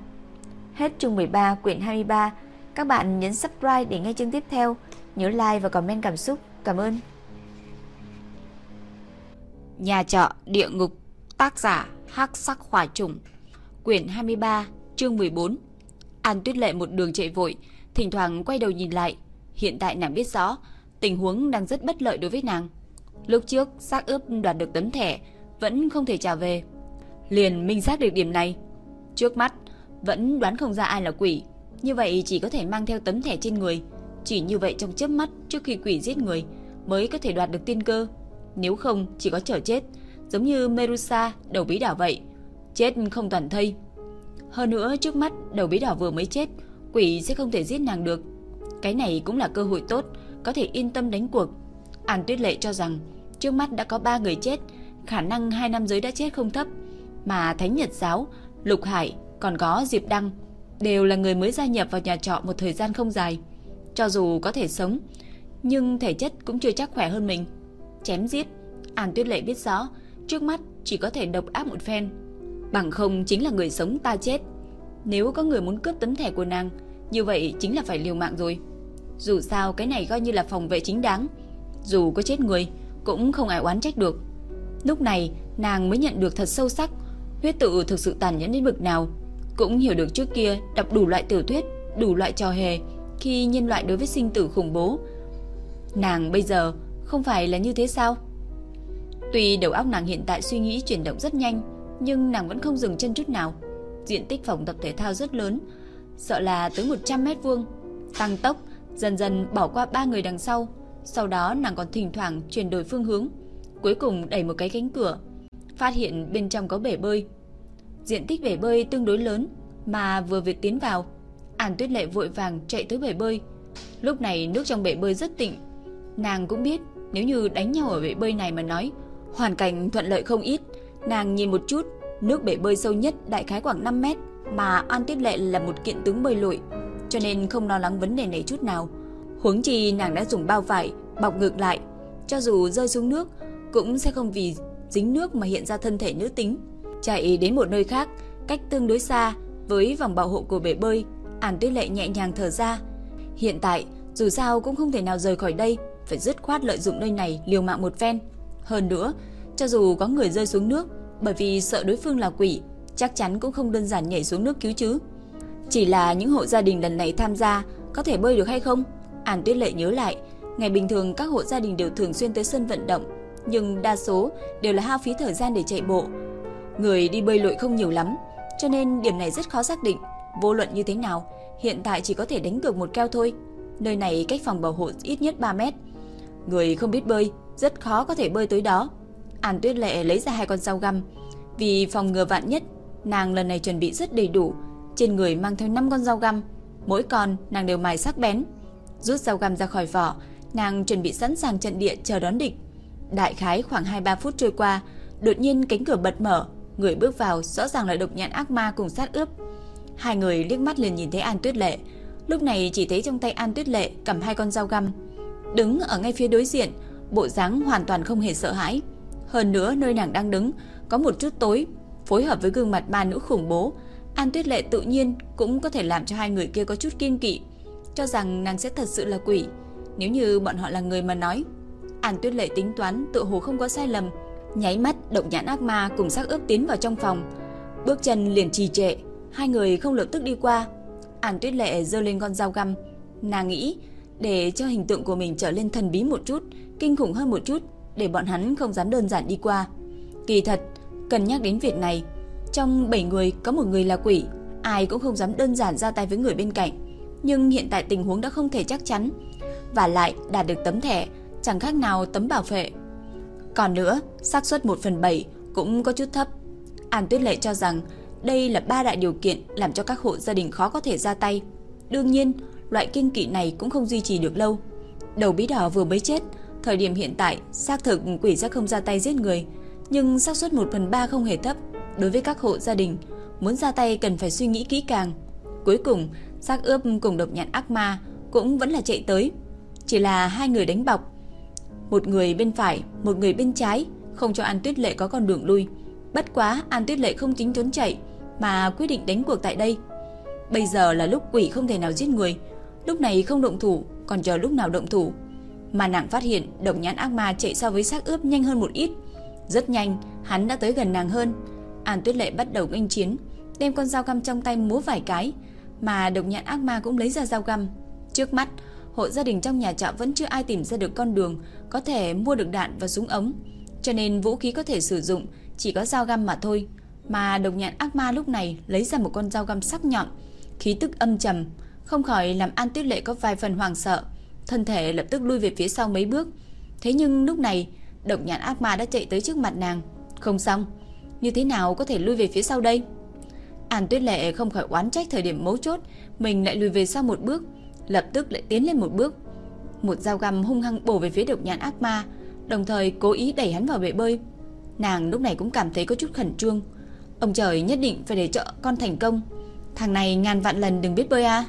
Hết chương 13 quyển 23. Các bạn nhấn subscribe để nghe chương tiếp theo, nhớ like và comment cảm xúc. Cảm ơn. Nhà trọ địa ngục, tác giả Hắc Sắc Hỏa Trùng, quyển 23, chương 14. An Tuyết Lệ một đường chạy vội, thỉnh thoảng quay đầu nhìn lại, hiện tại nàng biết rõ tình huống đang rất bất lợi đối với nàng. Lúc trước xác ướp đoạt được tấm thẻ vẫn không thể trả về. Liền minh xác được điểm này. Trước mắt vẫn đoán không ra ai là quỷ, như vậy chỉ có thể mang theo tấm thẻ trên người, chỉ như vậy trong chớp mắt trước khi quỷ giết người mới có thể đoạt được tiên cơ. Nếu không chỉ có chờ chết, giống như Merusa đầu bí đảo vậy, chết không toàn thây. Hơn nữa trước mắt đầu bí đảo vừa mới chết, quỷ sẽ không thể giết nàng được. Cái này cũng là cơ hội tốt, có thể yên tâm đánh cuộc. An Tuyết Lệ cho rằng trước mắt đã có 3 người chết, khả năng hai năm giới đã chết không thấp, mà Thánh Nhật giáo, Lục Hải còn có Diệp Đăng đều là người mới gia nhập vào nhà trọ một thời gian không dài. Cho dù có thể sống, nhưng thể chất cũng chưa chắc khỏe hơn mình. Chém giết, An Tuyết Lệ biết rõ, trước mắt chỉ có thể độc áp một phen, bằng không chính là người sống ta chết. Nếu có người muốn cướp tấm thẻ của nàng, như vậy chính là phải liều mạng rồi. Dù sao cái này coi như là phòng vệ chính đáng, dù có chết người cũng không ai oán trách được. Lúc này, nàng mới nhận được thật sâu sắc, huyết tự thực sự tàn nhẫn đến bực nào, cũng hiểu được trước kia đọc đủ loại tiểu thuyết, đủ loại trò hề khi nhân loại đối với sinh tử khủng bố. Nàng bây giờ không phải là như thế sao? Tuy đầu óc nàng hiện tại suy nghĩ chuyển động rất nhanh, nhưng nàng vẫn không dừng chân chút nào. Diện tích phòng tập thể thao rất lớn, sợ là tới 100 mét vuông. Tăng tốc, dần dần bỏ qua ba người đằng sau, sau đó nàng còn thỉnh thoảng chuyển đổi phương hướng, cuối cùng đẩy một cái cánh cửa, phát hiện bên trong có bể bơi. Diện tích bể bơi tương đối lớn, mà vừa việc tiến vào, An Tuyết Lệ vội vàng chạy tới bể bơi. Lúc này nước trong bể bơi rất tịnh, nàng cũng biết nếu như đánh nhau ở bể bơi này mà nói, hoàn cảnh thuận lợi không ít. Nàng nhìn một chút, nước bể bơi sâu nhất đại khái khoảng 5 mét, mà An Tuyết Lệ là một kiện tướng bơi lội, cho nên không lo lắng vấn đề này chút nào. Huống chi nàng đã dùng bao vải bọc ngược lại, cho dù rơi xuống nước cũng sẽ không vì dính nước mà hiện ra thân thể nữ tính. Chạy đến một nơi khác, cách tương đối xa với vòng bảo hộ của bể bơi, An Tuyết Lệ nhẹ nhàng thở ra. Hiện tại, dù sao cũng không thể nào rời khỏi đây, phải dứt khoát lợi dụng nơi này liều mạng một phen. Hơn nữa, cho dù có người rơi xuống nước, bởi vì sợ đối phương là quỷ, chắc chắn cũng không đơn giản nhảy xuống nước cứu chứ. Chỉ là những hộ gia đình lần này tham gia có thể bơi được hay không? An Tuyết Lệ nhớ lại, ngày bình thường các hộ gia đình đều thường xuyên tới sân vận động, nhưng đa số đều là hao phí thời gian để chạy bộ. Người đi bơi lội không nhiều lắm, cho nên điểm này rất khó xác định. Vô luận như thế nào, hiện tại chỉ có thể đánh cược một keo thôi. Nơi này cách phòng bảo hộ ít nhất 3 mét. Người không biết bơi, rất khó có thể bơi tới đó. An Tuyết Lệ lấy ra hai con dao găm, vì phòng ngừa vạn nhất, nàng lần này chuẩn bị rất đầy đủ, trên người mang theo 5 con dao găm, mỗi con nàng đều mài sắc bén. Rút dao găm ra khỏi vỏ, nàng chuẩn bị sẵn sàng trận địa chờ đón địch. Đại khái khoảng 2-3 phút trôi qua, đột nhiên cánh cửa bật mở, người bước vào rõ ràng là độc nhãn ác ma cùng sát ướp. Hai người liếc mắt liền nhìn thấy An Tuyết Lệ, Lúc này chỉ thấy trong tay An Tuyết Lệ cầm hai con dao găm, đứng ở ngay phía đối diện, bộ dáng hoàn toàn không hề sợ hãi. Hơn nữa nơi nàng đang đứng có một chút tối, phối hợp với gương mặt ba nữ khủng bố, An Tuyết Lệ tự nhiên cũng có thể làm cho hai người kia có chút kiên kỵ, cho rằng nàng sẽ thật sự là quỷ. Nếu như bọn họ là người mà nói, An Tuyết Lệ tính toán tự hồ không có sai lầm, nháy mắt độc nhãn ác ma cùng xác ướp tiến vào trong phòng. Bước chân liền trì trệ, hai người không lập tức đi qua. An Tuyết Lệ giơ lên con dao găm, nàng nghĩ để cho hình tượng của mình trở lên thần bí một chút, kinh khủng hơn một chút, để bọn hắn không dám đơn giản đi qua. Kỳ thật, cần nhắc đến việc này, trong 7 người có một người là quỷ, ai cũng không dám đơn giản ra tay với người bên cạnh. Nhưng hiện tại tình huống đã không thể chắc chắn, và lại đạt được tấm thẻ chẳng khác nào tấm bảo vệ. Còn nữa, xác suất 1 phần 7 cũng có chút thấp. An Tuyết Lệ cho rằng đây là ba đại điều kiện làm cho các hộ gia đình khó có thể ra tay. Đương nhiên, loại kinh kỵ này cũng không duy trì được lâu. Đầu bí đỏ vừa mới chết, thời điểm hiện tại xác thực quỷ sẽ không ra tay giết người, nhưng xác suất 1 phần 3 không hề thấp. Đối với các hộ gia đình, muốn ra tay cần phải suy nghĩ kỹ càng. Cuối cùng, xác ướp cùng độc nhãn ác ma cũng vẫn là chạy tới. Chỉ là hai người đánh bọc. Một người bên phải, một người bên trái, không cho An Tuyết Lệ có con đường lui. Bất quá An Tuyết Lệ không tính trốn chạy, mà quyết định đánh cuộc tại đây. Bây giờ là lúc quỷ không thể nào giết người, lúc này không động thủ, còn chờ lúc nào động thủ. Mà nàng phát hiện độc nhãn ác ma chạy so với xác ướp nhanh hơn một ít. Rất nhanh, hắn đã tới gần nàng hơn. An Tuyết Lệ bắt đầu nghênh chiến, đem con dao găm trong tay múa vài cái, mà độc nhãn ác ma cũng lấy ra dao găm. Trước mắt, hộ gia đình trong nhà trọ vẫn chưa ai tìm ra được con đường có thể mua được đạn và súng ống, cho nên vũ khí có thể sử dụng chỉ có dao găm mà thôi. Mà độc nhãn ác ma lúc này lấy ra một con dao găm sắc nhọn, khí tức âm trầm, không khỏi làm An Tuyết Lệ có vài phần hoảng sợ, thân thể lập tức lui về phía sau mấy bước. Thế nhưng lúc này, độc nhãn ác ma đã chạy tới trước mặt nàng. Không xong, như thế nào có thể lui về phía sau đây? An Tuyết Lệ không khỏi oán trách thời điểm mấu chốt, mình lại lùi về sau một bước, lập tức lại tiến lên một bước. Một dao găm hung hăng bổ về phía độc nhãn ác ma, đồng thời cố ý đẩy hắn vào bể bơi. Nàng lúc này cũng cảm thấy có chút khẩn trương. Ông trời nhất định phải để cho con thành công. Thằng này ngàn vạn lần đừng biết bơi à?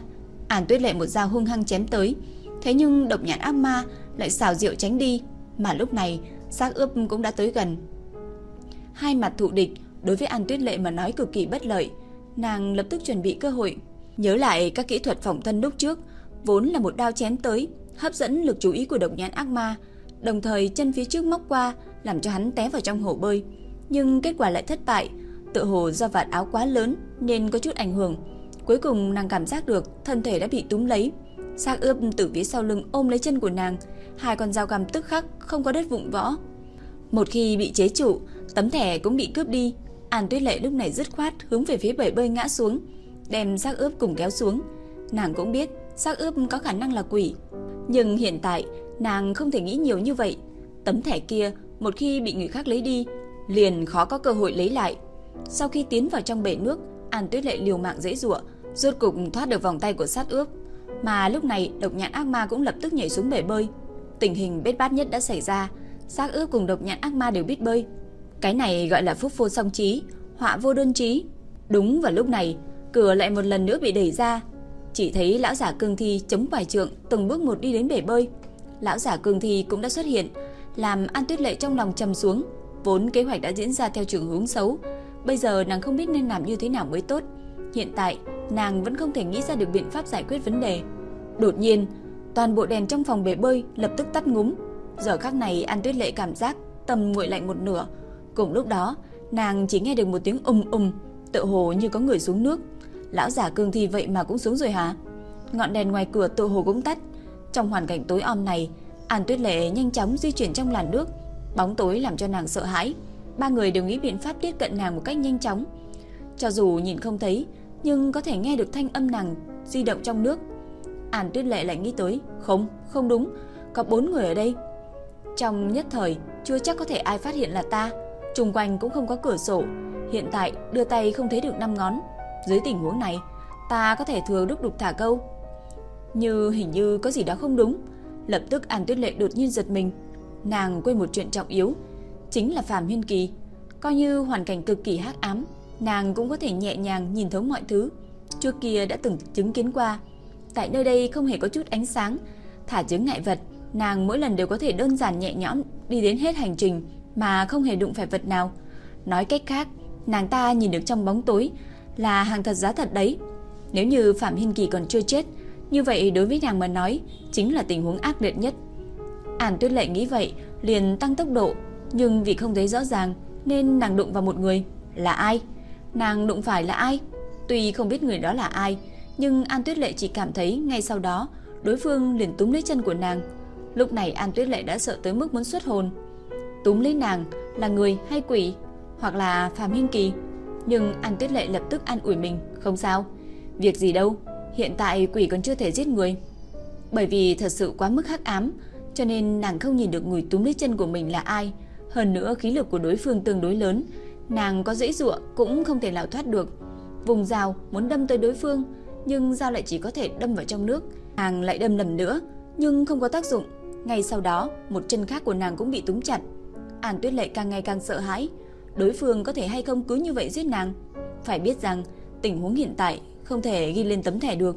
An Tuyết Lệ một dao hung hăng chém tới, thế nhưng độc nhãn ác ma lại xảo diệu tránh đi, mà lúc này xác ướp cũng đã tới gần. Hai mặt thụ địch đối với An Tuyết Lệ mà nói cực kỳ bất lợi, nàng lập tức chuẩn bị cơ hội. Nhớ lại các kỹ thuật phòng thân lúc trước, vốn là một đao chém tới, hấp dẫn lực chú ý của độc nhãn ác ma, đồng thời chân phía trước móc qua, làm cho hắn té vào trong hồ bơi. Nhưng kết quả lại thất bại, tự hồ do vạt áo quá lớn nên có chút ảnh hưởng. Cuối cùng nàng cảm giác được thân thể đã bị túm lấy. Xác ướp từ phía sau lưng ôm lấy chân của nàng, hai con dao găm tức khắc không có đất vụng võ. Một khi bị chế trụ, tấm thẻ cũng bị cướp đi. An Tuyết Lệ lúc này dứt khoát hướng về phía bể bơi ngã xuống, đem xác ướp cùng kéo xuống. Nàng cũng biết xác ướp có khả năng là quỷ, nhưng hiện tại nàng không thể nghĩ nhiều như vậy. Tấm thẻ kia một khi bị người khác lấy đi, liền khó có cơ hội lấy lại. Sau khi tiến vào trong bể nước, An Tuyết Lệ liều mạng dễ dụa, rốt cục thoát được vòng tay của sát ướp. Mà lúc này, độc nhãn ác ma cũng lập tức nhảy xuống bể bơi. Tình hình bết bát nhất đã xảy ra, sát ướp cùng độc nhãn ác ma đều biết bơi. Cái này gọi là phúc vô song trí, họa vô đơn trí. Đúng vào lúc này, cửa lại một lần nữa bị đẩy ra. Chỉ thấy lão giả cương thi chống bài trượng từng bước một đi đến bể bơi. Lão giả cương thi cũng đã xuất hiện, làm An Tuyết Lệ trong lòng trầm xuống. Vốn kế hoạch đã diễn ra theo trường hướng xấu, bây giờ nàng không biết nên làm như thế nào mới tốt. Hiện tại, nàng vẫn không thể nghĩ ra được biện pháp giải quyết vấn đề. Đột nhiên, toàn bộ đèn trong phòng bể bơi lập tức tắt ngúm. Giờ khắc này An Tuyết Lệ cảm giác tâm nguội lạnh một nửa. Cùng lúc đó, nàng chỉ nghe được một tiếng ùm ùm, tựa hồ như có người xuống nước. Lão giả cương thi vậy mà cũng xuống rồi hả? Ngọn đèn ngoài cửa tựa hồ cũng tắt. Trong hoàn cảnh tối om này, An Tuyết Lệ nhanh chóng di chuyển trong làn nước, bóng tối làm cho nàng sợ hãi. Ba người đều nghĩ biện pháp tiếp cận nàng một cách nhanh chóng. Cho dù nhìn không thấy, nhưng có thể nghe được thanh âm nàng di động trong nước. An Tuyết Lệ lại nghĩ tới, không, không đúng, có bốn người ở đây. Trong nhất thời, chưa chắc có thể ai phát hiện là ta, Trung quanh cũng không có cửa sổ, hiện tại đưa tay không thấy được năm ngón. Dưới tình huống này, ta có thể thừa đúc đục thả câu. Như hình như có gì đó không đúng, lập tức An Tuyết Lệ đột nhiên giật mình. Nàng quên một chuyện trọng yếu, chính là Phạm Huyên Kỳ. Coi như hoàn cảnh cực kỳ hắc ám, nàng cũng có thể nhẹ nhàng nhìn thấu mọi thứ. Trước kia đã từng chứng kiến qua, tại nơi đây không hề có chút ánh sáng, thả chứng ngại vật, nàng mỗi lần đều có thể đơn giản nhẹ nhõm đi đến hết hành trình mà không hề đụng phải vật nào. Nói cách khác, nàng ta nhìn được trong bóng tối là hàng thật giá thật đấy. Nếu như Phạm Hiên Kỳ còn chưa chết, như vậy đối với nàng mà nói chính là tình huống ác liệt nhất. Ản Tuyết Lệ nghĩ vậy, liền tăng tốc độ, nhưng vì không thấy rõ ràng nên nàng đụng vào một người. Là ai? Nàng đụng phải là ai? Tuy không biết người đó là ai, nhưng An Tuyết Lệ chỉ cảm thấy ngay sau đó đối phương liền túm lấy chân của nàng. Lúc này An Tuyết Lệ đã sợ tới mức muốn xuất hồn. Túm lấy nàng là người hay quỷ, hoặc là Phạm Hinh Kỳ. Nhưng An Tuyết Lệ lập tức an ủi mình, không sao, việc gì đâu, hiện tại quỷ còn chưa thể giết người. Bởi vì thật sự quá mức hắc ám, cho nên nàng không nhìn được người túm lấy chân của mình là ai. Hơn nữa khí lực của đối phương tương đối lớn, nàng có dễ dụa cũng không thể nào thoát được. Vùng dao muốn đâm tới đối phương, nhưng dao lại chỉ có thể đâm vào trong nước. Nàng lại đâm lầm nữa, nhưng không có tác dụng. Ngay sau đó, một chân khác của nàng cũng bị túm chặt. An Tuyết Lệ càng ngày càng sợ hãi, đối phương có thể hay không cứ như vậy giết nàng. Phải biết rằng, tình huống hiện tại không thể ghi lên tấm thẻ được.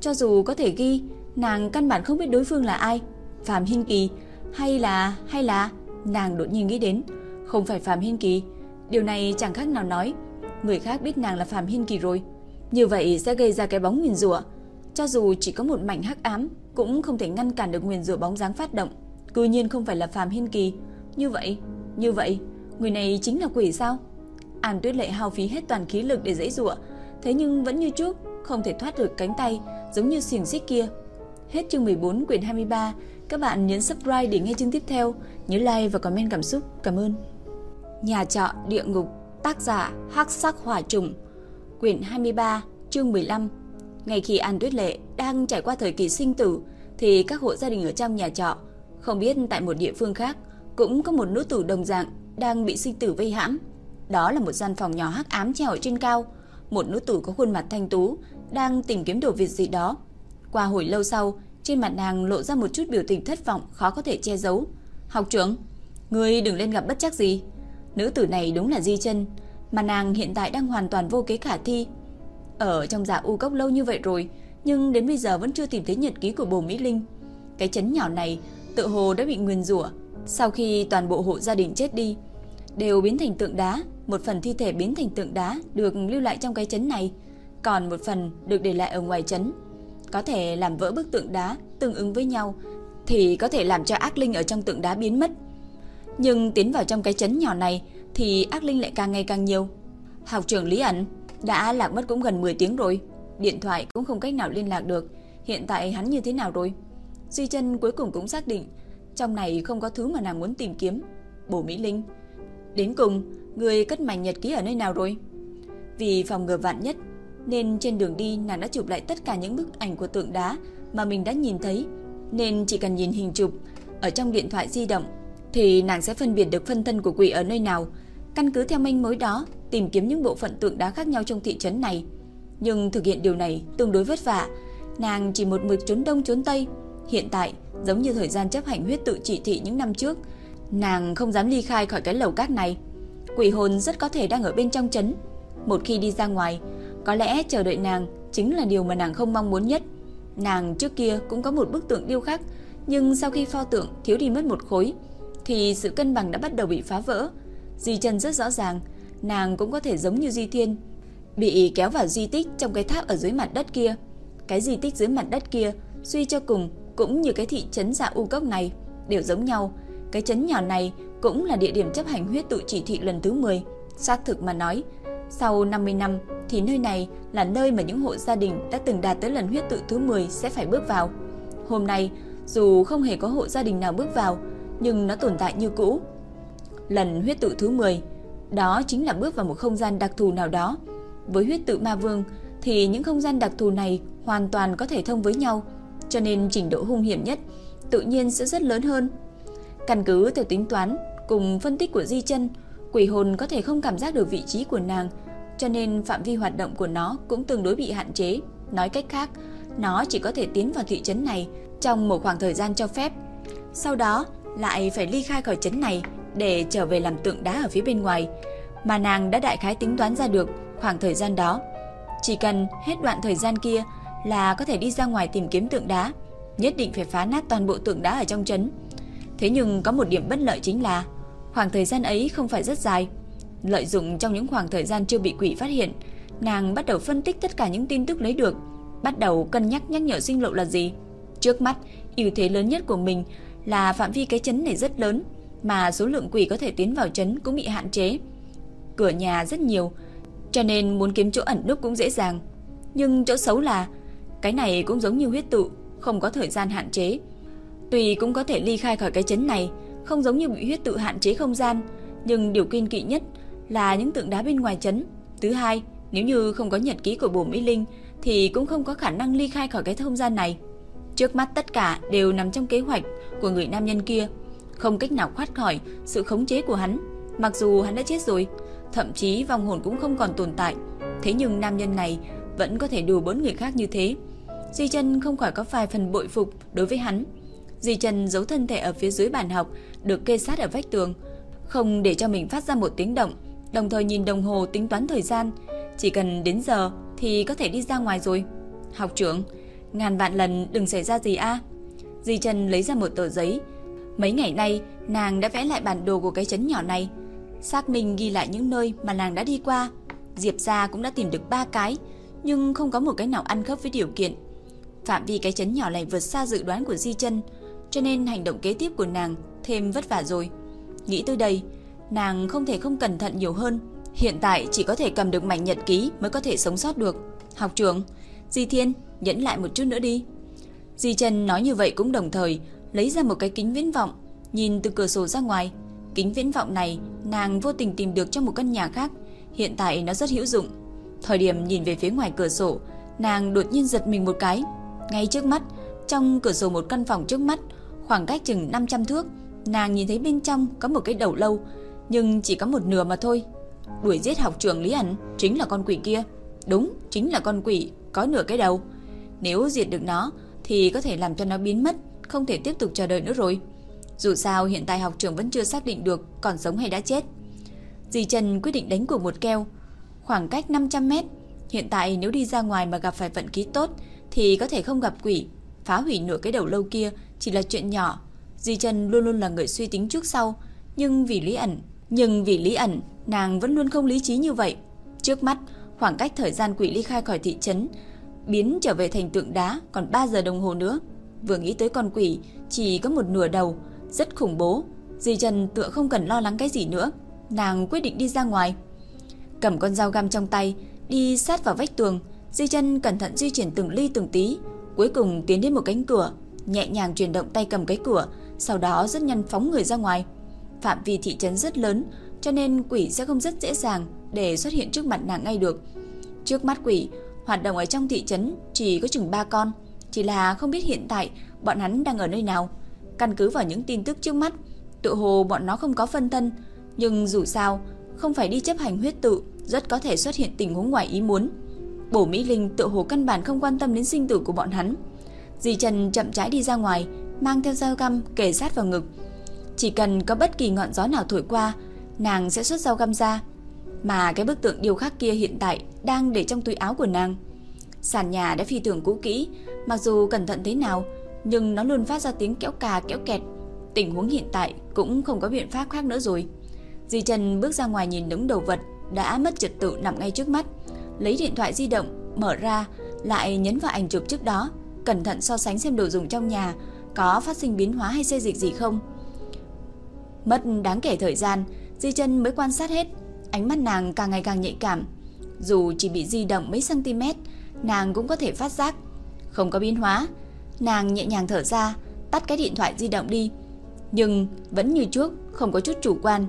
Cho dù có thể ghi, nàng căn bản không biết đối phương là ai. Phạm Hiên Kỳ hay là hay là nàng đột nhiên nghĩ đến, không phải Phạm Hiên Kỳ. Điều này chẳng khác nào nói người khác biết nàng là Phạm Hiên Kỳ rồi. Như vậy sẽ gây ra cái bóng nguyền rủa. Cho dù chỉ có một mảnh hắc ám cũng không thể ngăn cản được nguyền rủa bóng dáng phát động. Cư nhiên không phải là Phạm Hiên Kỳ. Như vậy, như vậy, người này chính là quỷ sao? An Tuyết Lệ hao phí hết toàn khí lực để dãy rủa, thế nhưng vẫn như trước không thể thoát được cánh tay giống như xỉn xích kia. Hết chương 14 quyển 23, các bạn nhấn subscribe để nghe chương tiếp theo, nhớ like và comment cảm xúc. Cảm ơn. Nhà trọ địa ngục, tác giả Hắc Sắc Hỏa Trùng, quyển 23, chương 15. Ngày khi An Tuyết Lệ đang trải qua thời kỳ sinh tử thì các hộ gia đình ở trong nhà trọ, không biết tại một địa phương khác cũng có một nữ tử đồng dạng đang bị sinh tử vây hãm. Đó là một gian phòng nhỏ hắc ám treo ở trên cao, một nữ tử có khuôn mặt thanh tú đang tìm kiếm đồ việc gì đó. Qua hồi lâu sau, trên mặt nàng lộ ra một chút biểu tình thất vọng khó có thể che giấu. "Học trưởng, ngươi đừng lên gặp bất chắc gì." Nữ tử này đúng là Di Chân, mà nàng hiện tại đang hoàn toàn vô kế khả thi. Ở trong giả u cốc lâu như vậy rồi, nhưng đến bây giờ vẫn chưa tìm thấy nhật ký của Bồ Mỹ Linh. Cái chấn nhỏ này tự hồ đã bị nguyền rủa, sau khi toàn bộ hộ gia đình chết đi, đều biến thành tượng đá, một phần thi thể biến thành tượng đá được lưu lại trong cái chấn này, còn một phần được để lại ở ngoài chấn. Có thể làm vỡ bức tượng đá tương ứng với nhau thì có thể làm cho ác linh ở trong tượng đá biến mất. Nhưng tiến vào trong cái chấn nhỏ này thì ác linh lại càng ngày càng nhiều. Học trưởng Lý ẩn đã lạc mất cũng gần 10 tiếng rồi, điện thoại cũng không cách nào liên lạc được, hiện tại hắn như thế nào rồi? Duy Chân cuối cùng cũng xác định, trong này không có thứ mà nàng muốn tìm kiếm. Bổ Mỹ Linh, đến cùng người cất mảnh nhật ký ở nơi nào rồi? Vì phòng ngừa vạn nhất, nên trên đường đi nàng đã chụp lại tất cả những bức ảnh của tượng đá mà mình đã nhìn thấy, nên chỉ cần nhìn hình chụp ở trong điện thoại di động thì nàng sẽ phân biệt được phân thân của quỷ ở nơi nào, căn cứ theo manh mối đó tìm kiếm những bộ phận tượng đá khác nhau trong thị trấn này. Nhưng thực hiện điều này tương đối vất vả, nàng chỉ một mực trốn đông trốn tây. Hiện tại, giống như thời gian chấp hành huyết tự chỉ thị những năm trước, nàng không dám ly khai khỏi cái lầu các này. Quỷ hồn rất có thể đang ở bên trong trấn. Một khi đi ra ngoài, có lẽ chờ đợi nàng chính là điều mà nàng không mong muốn nhất. Nàng trước kia cũng có một bức tượng điêu khắc, nhưng sau khi pho tượng thiếu đi mất một khối, thì sự cân bằng đã bắt đầu bị phá vỡ. Di Trần rất rõ ràng, nàng cũng có thể giống như Di Thiên, bị kéo vào di tích trong cái tháp ở dưới mặt đất kia. Cái di tích dưới mặt đất kia, suy cho cùng cũng như cái thị trấn dạ u cốc này, đều giống nhau. Cái trấn nhỏ này cũng là địa điểm chấp hành huyết tụ chỉ thị lần thứ 10. Xác thực mà nói, sau 50 năm thì nơi này là nơi mà những hộ gia đình đã từng đạt tới lần huyết tụ thứ 10 sẽ phải bước vào. Hôm nay, dù không hề có hộ gia đình nào bước vào, nhưng nó tồn tại như cũ. Lần huyết tự thứ 10, đó chính là bước vào một không gian đặc thù nào đó. Với huyết tự ma vương thì những không gian đặc thù này hoàn toàn có thể thông với nhau, cho nên trình độ hung hiểm nhất tự nhiên sẽ rất lớn hơn. Căn cứ theo tính toán cùng phân tích của Di Chân, quỷ hồn có thể không cảm giác được vị trí của nàng, cho nên phạm vi hoạt động của nó cũng tương đối bị hạn chế. Nói cách khác, nó chỉ có thể tiến vào thị trấn này trong một khoảng thời gian cho phép. Sau đó, lại phải ly khai khỏi trấn này để trở về làm tượng đá ở phía bên ngoài, mà nàng đã đại khái tính toán ra được khoảng thời gian đó. Chỉ cần hết đoạn thời gian kia là có thể đi ra ngoài tìm kiếm tượng đá, nhất định phải phá nát toàn bộ tượng đá ở trong trấn. Thế nhưng có một điểm bất lợi chính là khoảng thời gian ấy không phải rất dài. Lợi dụng trong những khoảng thời gian chưa bị quỷ phát hiện, nàng bắt đầu phân tích tất cả những tin tức lấy được, bắt đầu cân nhắc nhắc nhở sinh lộ là gì. Trước mắt, ưu thế lớn nhất của mình là phạm vi cái chấn này rất lớn, mà số lượng quỷ có thể tiến vào chấn cũng bị hạn chế. Cửa nhà rất nhiều, cho nên muốn kiếm chỗ ẩn núp cũng dễ dàng. Nhưng chỗ xấu là cái này cũng giống như huyết tụ, không có thời gian hạn chế. tùy cũng có thể ly khai khỏi cái chấn này, không giống như bị huyết tự hạn chế không gian, nhưng điều kiên kỵ nhất là những tượng đá bên ngoài chấn. Thứ hai, nếu như không có nhật ký của Bồ Mỹ Linh thì cũng không có khả năng ly khai khỏi cái không gian này. Trước mắt tất cả đều nằm trong kế hoạch của người nam nhân kia, không cách nào thoát khỏi sự khống chế của hắn. Mặc dù hắn đã chết rồi, thậm chí vong hồn cũng không còn tồn tại, thế nhưng nam nhân này vẫn có thể đùa bỡn người khác như thế. Di Chân không khỏi có vài phần bội phục đối với hắn. Di Chân giấu thân thể ở phía dưới bàn học, được kê sát ở vách tường, không để cho mình phát ra một tiếng động, đồng thời nhìn đồng hồ tính toán thời gian, chỉ cần đến giờ thì có thể đi ra ngoài rồi. Học trưởng, ngàn vạn lần đừng xảy ra gì a. Di Chân lấy ra một tờ giấy. Mấy ngày nay, nàng đã vẽ lại bản đồ của cái trấn nhỏ này, xác minh ghi lại những nơi mà nàng đã đi qua. Diệp gia cũng đã tìm được ba cái, nhưng không có một cái nào ăn khớp với điều kiện. Phạm vi cái trấn nhỏ này vượt xa dự đoán của Di Chân, cho nên hành động kế tiếp của nàng thêm vất vả rồi. Nghĩ tới đây, nàng không thể không cẩn thận nhiều hơn. Hiện tại chỉ có thể cầm được mảnh nhật ký mới có thể sống sót được. Học trưởng, Di Thiên, nhẫn lại một chút nữa đi. Di Trần nói như vậy cũng đồng thời lấy ra một cái kính viễn vọng, nhìn từ cửa sổ ra ngoài. Kính viễn vọng này nàng vô tình tìm được trong một căn nhà khác, hiện tại nó rất hữu dụng. Thời điểm nhìn về phía ngoài cửa sổ, nàng đột nhiên giật mình một cái. Ngay trước mắt, trong cửa sổ một căn phòng trước mắt, khoảng cách chừng 500 thước, nàng nhìn thấy bên trong có một cái đầu lâu, nhưng chỉ có một nửa mà thôi. Đuổi giết học trưởng Lý ẩn chính là con quỷ kia. Đúng, chính là con quỷ có nửa cái đầu. Nếu diệt được nó thì có thể làm cho nó biến mất, không thể tiếp tục chờ đợi nữa rồi. Dù sao hiện tại học trưởng vẫn chưa xác định được còn sống hay đã chết. Dì Trần quyết định đánh cuộc một keo, khoảng cách 500 mét. Hiện tại nếu đi ra ngoài mà gặp phải vận khí tốt thì có thể không gặp quỷ, phá hủy nửa cái đầu lâu kia chỉ là chuyện nhỏ. Dì Trần luôn luôn là người suy tính trước sau, nhưng vì lý ẩn, nhưng vì lý ẩn, nàng vẫn luôn không lý trí như vậy. Trước mắt, khoảng cách thời gian quỷ ly khai khỏi thị trấn biến trở về thành tượng đá còn 3 giờ đồng hồ nữa. Vừa nghĩ tới con quỷ chỉ có một nửa đầu, rất khủng bố. Di Trần tựa không cần lo lắng cái gì nữa, nàng quyết định đi ra ngoài. Cầm con dao găm trong tay, đi sát vào vách tường, Di Chân cẩn thận di chuyển từng ly từng tí, cuối cùng tiến đến một cánh cửa, nhẹ nhàng chuyển động tay cầm cái cửa, sau đó rất nhanh phóng người ra ngoài. Phạm vi thị trấn rất lớn, cho nên quỷ sẽ không rất dễ dàng để xuất hiện trước mặt nàng ngay được. Trước mắt quỷ, hoạt động ở trong thị trấn chỉ có chừng 3 con, chỉ là không biết hiện tại bọn hắn đang ở nơi nào. Căn cứ vào những tin tức trước mắt, tự hồ bọn nó không có phân thân, nhưng dù sao, không phải đi chấp hành huyết tự, rất có thể xuất hiện tình huống ngoài ý muốn. Bổ Mỹ Linh tự hồ căn bản không quan tâm đến sinh tử của bọn hắn. Dì Trần chậm rãi đi ra ngoài, mang theo dao găm kề sát vào ngực. Chỉ cần có bất kỳ ngọn gió nào thổi qua, nàng sẽ xuất dao găm ra. Mà cái bức tượng điêu khắc kia hiện tại đang để trong túi áo của nàng. Sàn nhà đã phi thường cũ kỹ, mặc dù cẩn thận thế nào, nhưng nó luôn phát ra tiếng kéo cà kéo kẹt. Tình huống hiện tại cũng không có biện pháp khác nữa rồi. Di Trần bước ra ngoài nhìn đống đồ vật đã mất trật tự nằm ngay trước mắt, lấy điện thoại di động mở ra, lại nhấn vào ảnh chụp trước đó, cẩn thận so sánh xem đồ dùng trong nhà có phát sinh biến hóa hay xê dịch gì không. Mất đáng kể thời gian, Di Chân mới quan sát hết, ánh mắt nàng càng ngày càng nhạy cảm, dù chỉ bị di động mấy cm, nàng cũng có thể phát giác không có biến hóa. Nàng nhẹ nhàng thở ra, tắt cái điện thoại di động đi, nhưng vẫn như trước, không có chút chủ quan.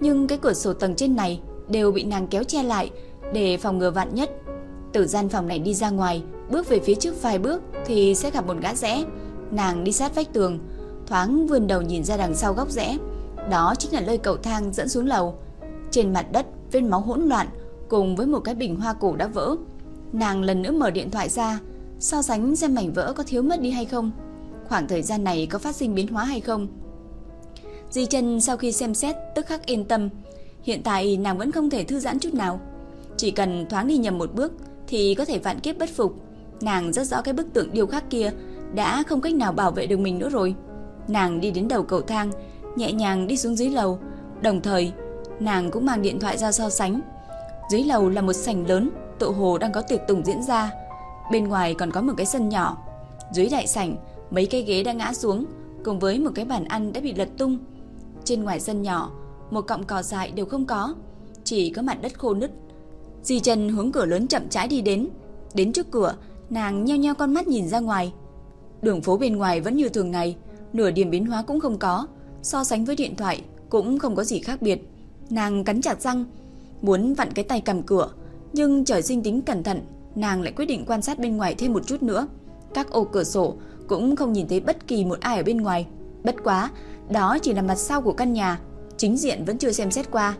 Nhưng cái cửa sổ tầng trên này đều bị nàng kéo che lại để phòng ngừa vạn nhất. Từ gian phòng này đi ra ngoài, bước về phía trước vài bước thì sẽ gặp một gã rẽ. Nàng đi sát vách tường, thoáng vươn đầu nhìn ra đằng sau góc rẽ. Đó chính là nơi cầu thang dẫn xuống lầu. Trên mặt đất, vết máu hỗn loạn cùng với một cái bình hoa cổ đã vỡ. Nàng lần nữa mở điện thoại ra, so sánh xem mảnh vỡ có thiếu mất đi hay không. Khoảng thời gian này có phát sinh biến hóa hay không. Di chân sau khi xem xét tức khắc yên tâm, Hiện tại nàng vẫn không thể thư giãn chút nào. Chỉ cần thoáng đi nhầm một bước thì có thể vạn kiếp bất phục. Nàng rất rõ cái bức tượng điêu khắc kia đã không cách nào bảo vệ được mình nữa rồi. Nàng đi đến đầu cầu thang, nhẹ nhàng đi xuống dưới lầu, đồng thời nàng cũng mang điện thoại ra so sánh. Dưới lầu là một sảnh lớn, tụ hồ đang có tiệc tùng diễn ra. Bên ngoài còn có một cái sân nhỏ. Dưới đại sảnh, mấy cây ghế đã ngã xuống, cùng với một cái bàn ăn đã bị lật tung. Trên ngoài sân nhỏ, một cọng cỏ dại đều không có, chỉ có mặt đất khô nứt. Di Trần hướng cửa lớn chậm rãi đi đến, đến trước cửa, nàng nheo nheo con mắt nhìn ra ngoài. Đường phố bên ngoài vẫn như thường ngày, nửa điểm biến hóa cũng không có, so sánh với điện thoại cũng không có gì khác biệt. Nàng cắn chặt răng, muốn vặn cái tay cầm cửa, nhưng trời sinh tính cẩn thận, nàng lại quyết định quan sát bên ngoài thêm một chút nữa. Các ô cửa sổ cũng không nhìn thấy bất kỳ một ai ở bên ngoài. Bất quá, đó chỉ là mặt sau của căn nhà, chính diện vẫn chưa xem xét qua.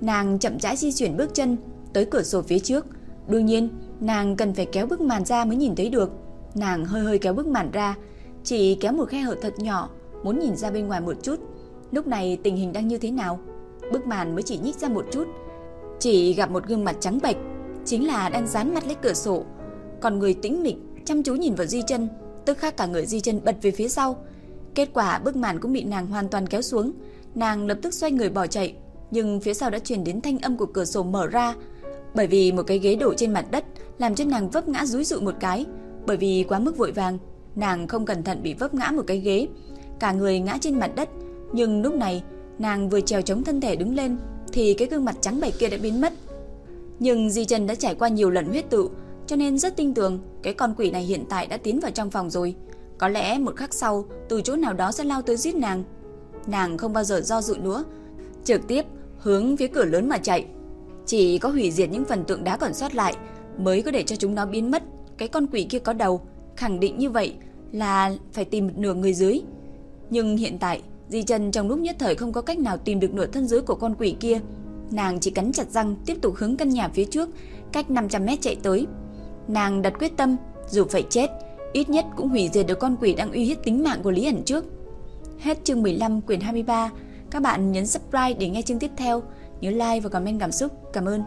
Nàng chậm rãi di chuyển bước chân tới cửa sổ phía trước. Đương nhiên, nàng cần phải kéo bức màn ra mới nhìn thấy được. Nàng hơi hơi kéo bức màn ra, chỉ kéo một khe hở thật nhỏ, muốn nhìn ra bên ngoài một chút. Lúc này tình hình đang như thế nào? Bức màn mới chỉ nhích ra một chút, chỉ gặp một gương mặt trắng bệch, chính là đang dán mặt lấy cửa sổ. Còn người tĩnh mịch chăm chú nhìn vào Di Chân, tức khắc cả người Di Chân bật về phía sau. Kết quả bức màn cũng bị nàng hoàn toàn kéo xuống, nàng lập tức xoay người bỏ chạy, nhưng phía sau đã truyền đến thanh âm của cửa sổ mở ra, bởi vì một cái ghế đổ trên mặt đất làm cho nàng vấp ngã rúi rụi một cái, bởi vì quá mức vội vàng, nàng không cẩn thận bị vấp ngã một cái ghế, cả người ngã trên mặt đất, nhưng lúc này, nàng vừa trèo chống thân thể đứng lên thì cái gương mặt trắng bệch kia đã biến mất. Nhưng Di Trần đã trải qua nhiều lần huyết tự, cho nên rất tin tưởng cái con quỷ này hiện tại đã tiến vào trong phòng rồi. Có lẽ một khắc sau, từ chỗ nào đó sẽ lao tới giết nàng. Nàng không bao giờ do dự nữa, trực tiếp hướng phía cửa lớn mà chạy. Chỉ có hủy diệt những phần tượng đá còn sót lại mới có để cho chúng nó biến mất. Cái con quỷ kia có đầu, khẳng định như vậy là phải tìm nửa người dưới. Nhưng hiện tại, Di Trần trong lúc nhất thời không có cách nào tìm được nửa thân dưới của con quỷ kia. Nàng chỉ cắn chặt răng tiếp tục hướng căn nhà phía trước, cách 500 mét chạy tới. Nàng đặt quyết tâm, dù phải chết, ít nhất cũng hủy diệt được con quỷ đang uy hiếp tính mạng của Lý ẩn trước. Hết chương 15 quyển 23. Các bạn nhấn subscribe để nghe chương tiếp theo. Nhớ like và comment cảm xúc. Cảm ơn.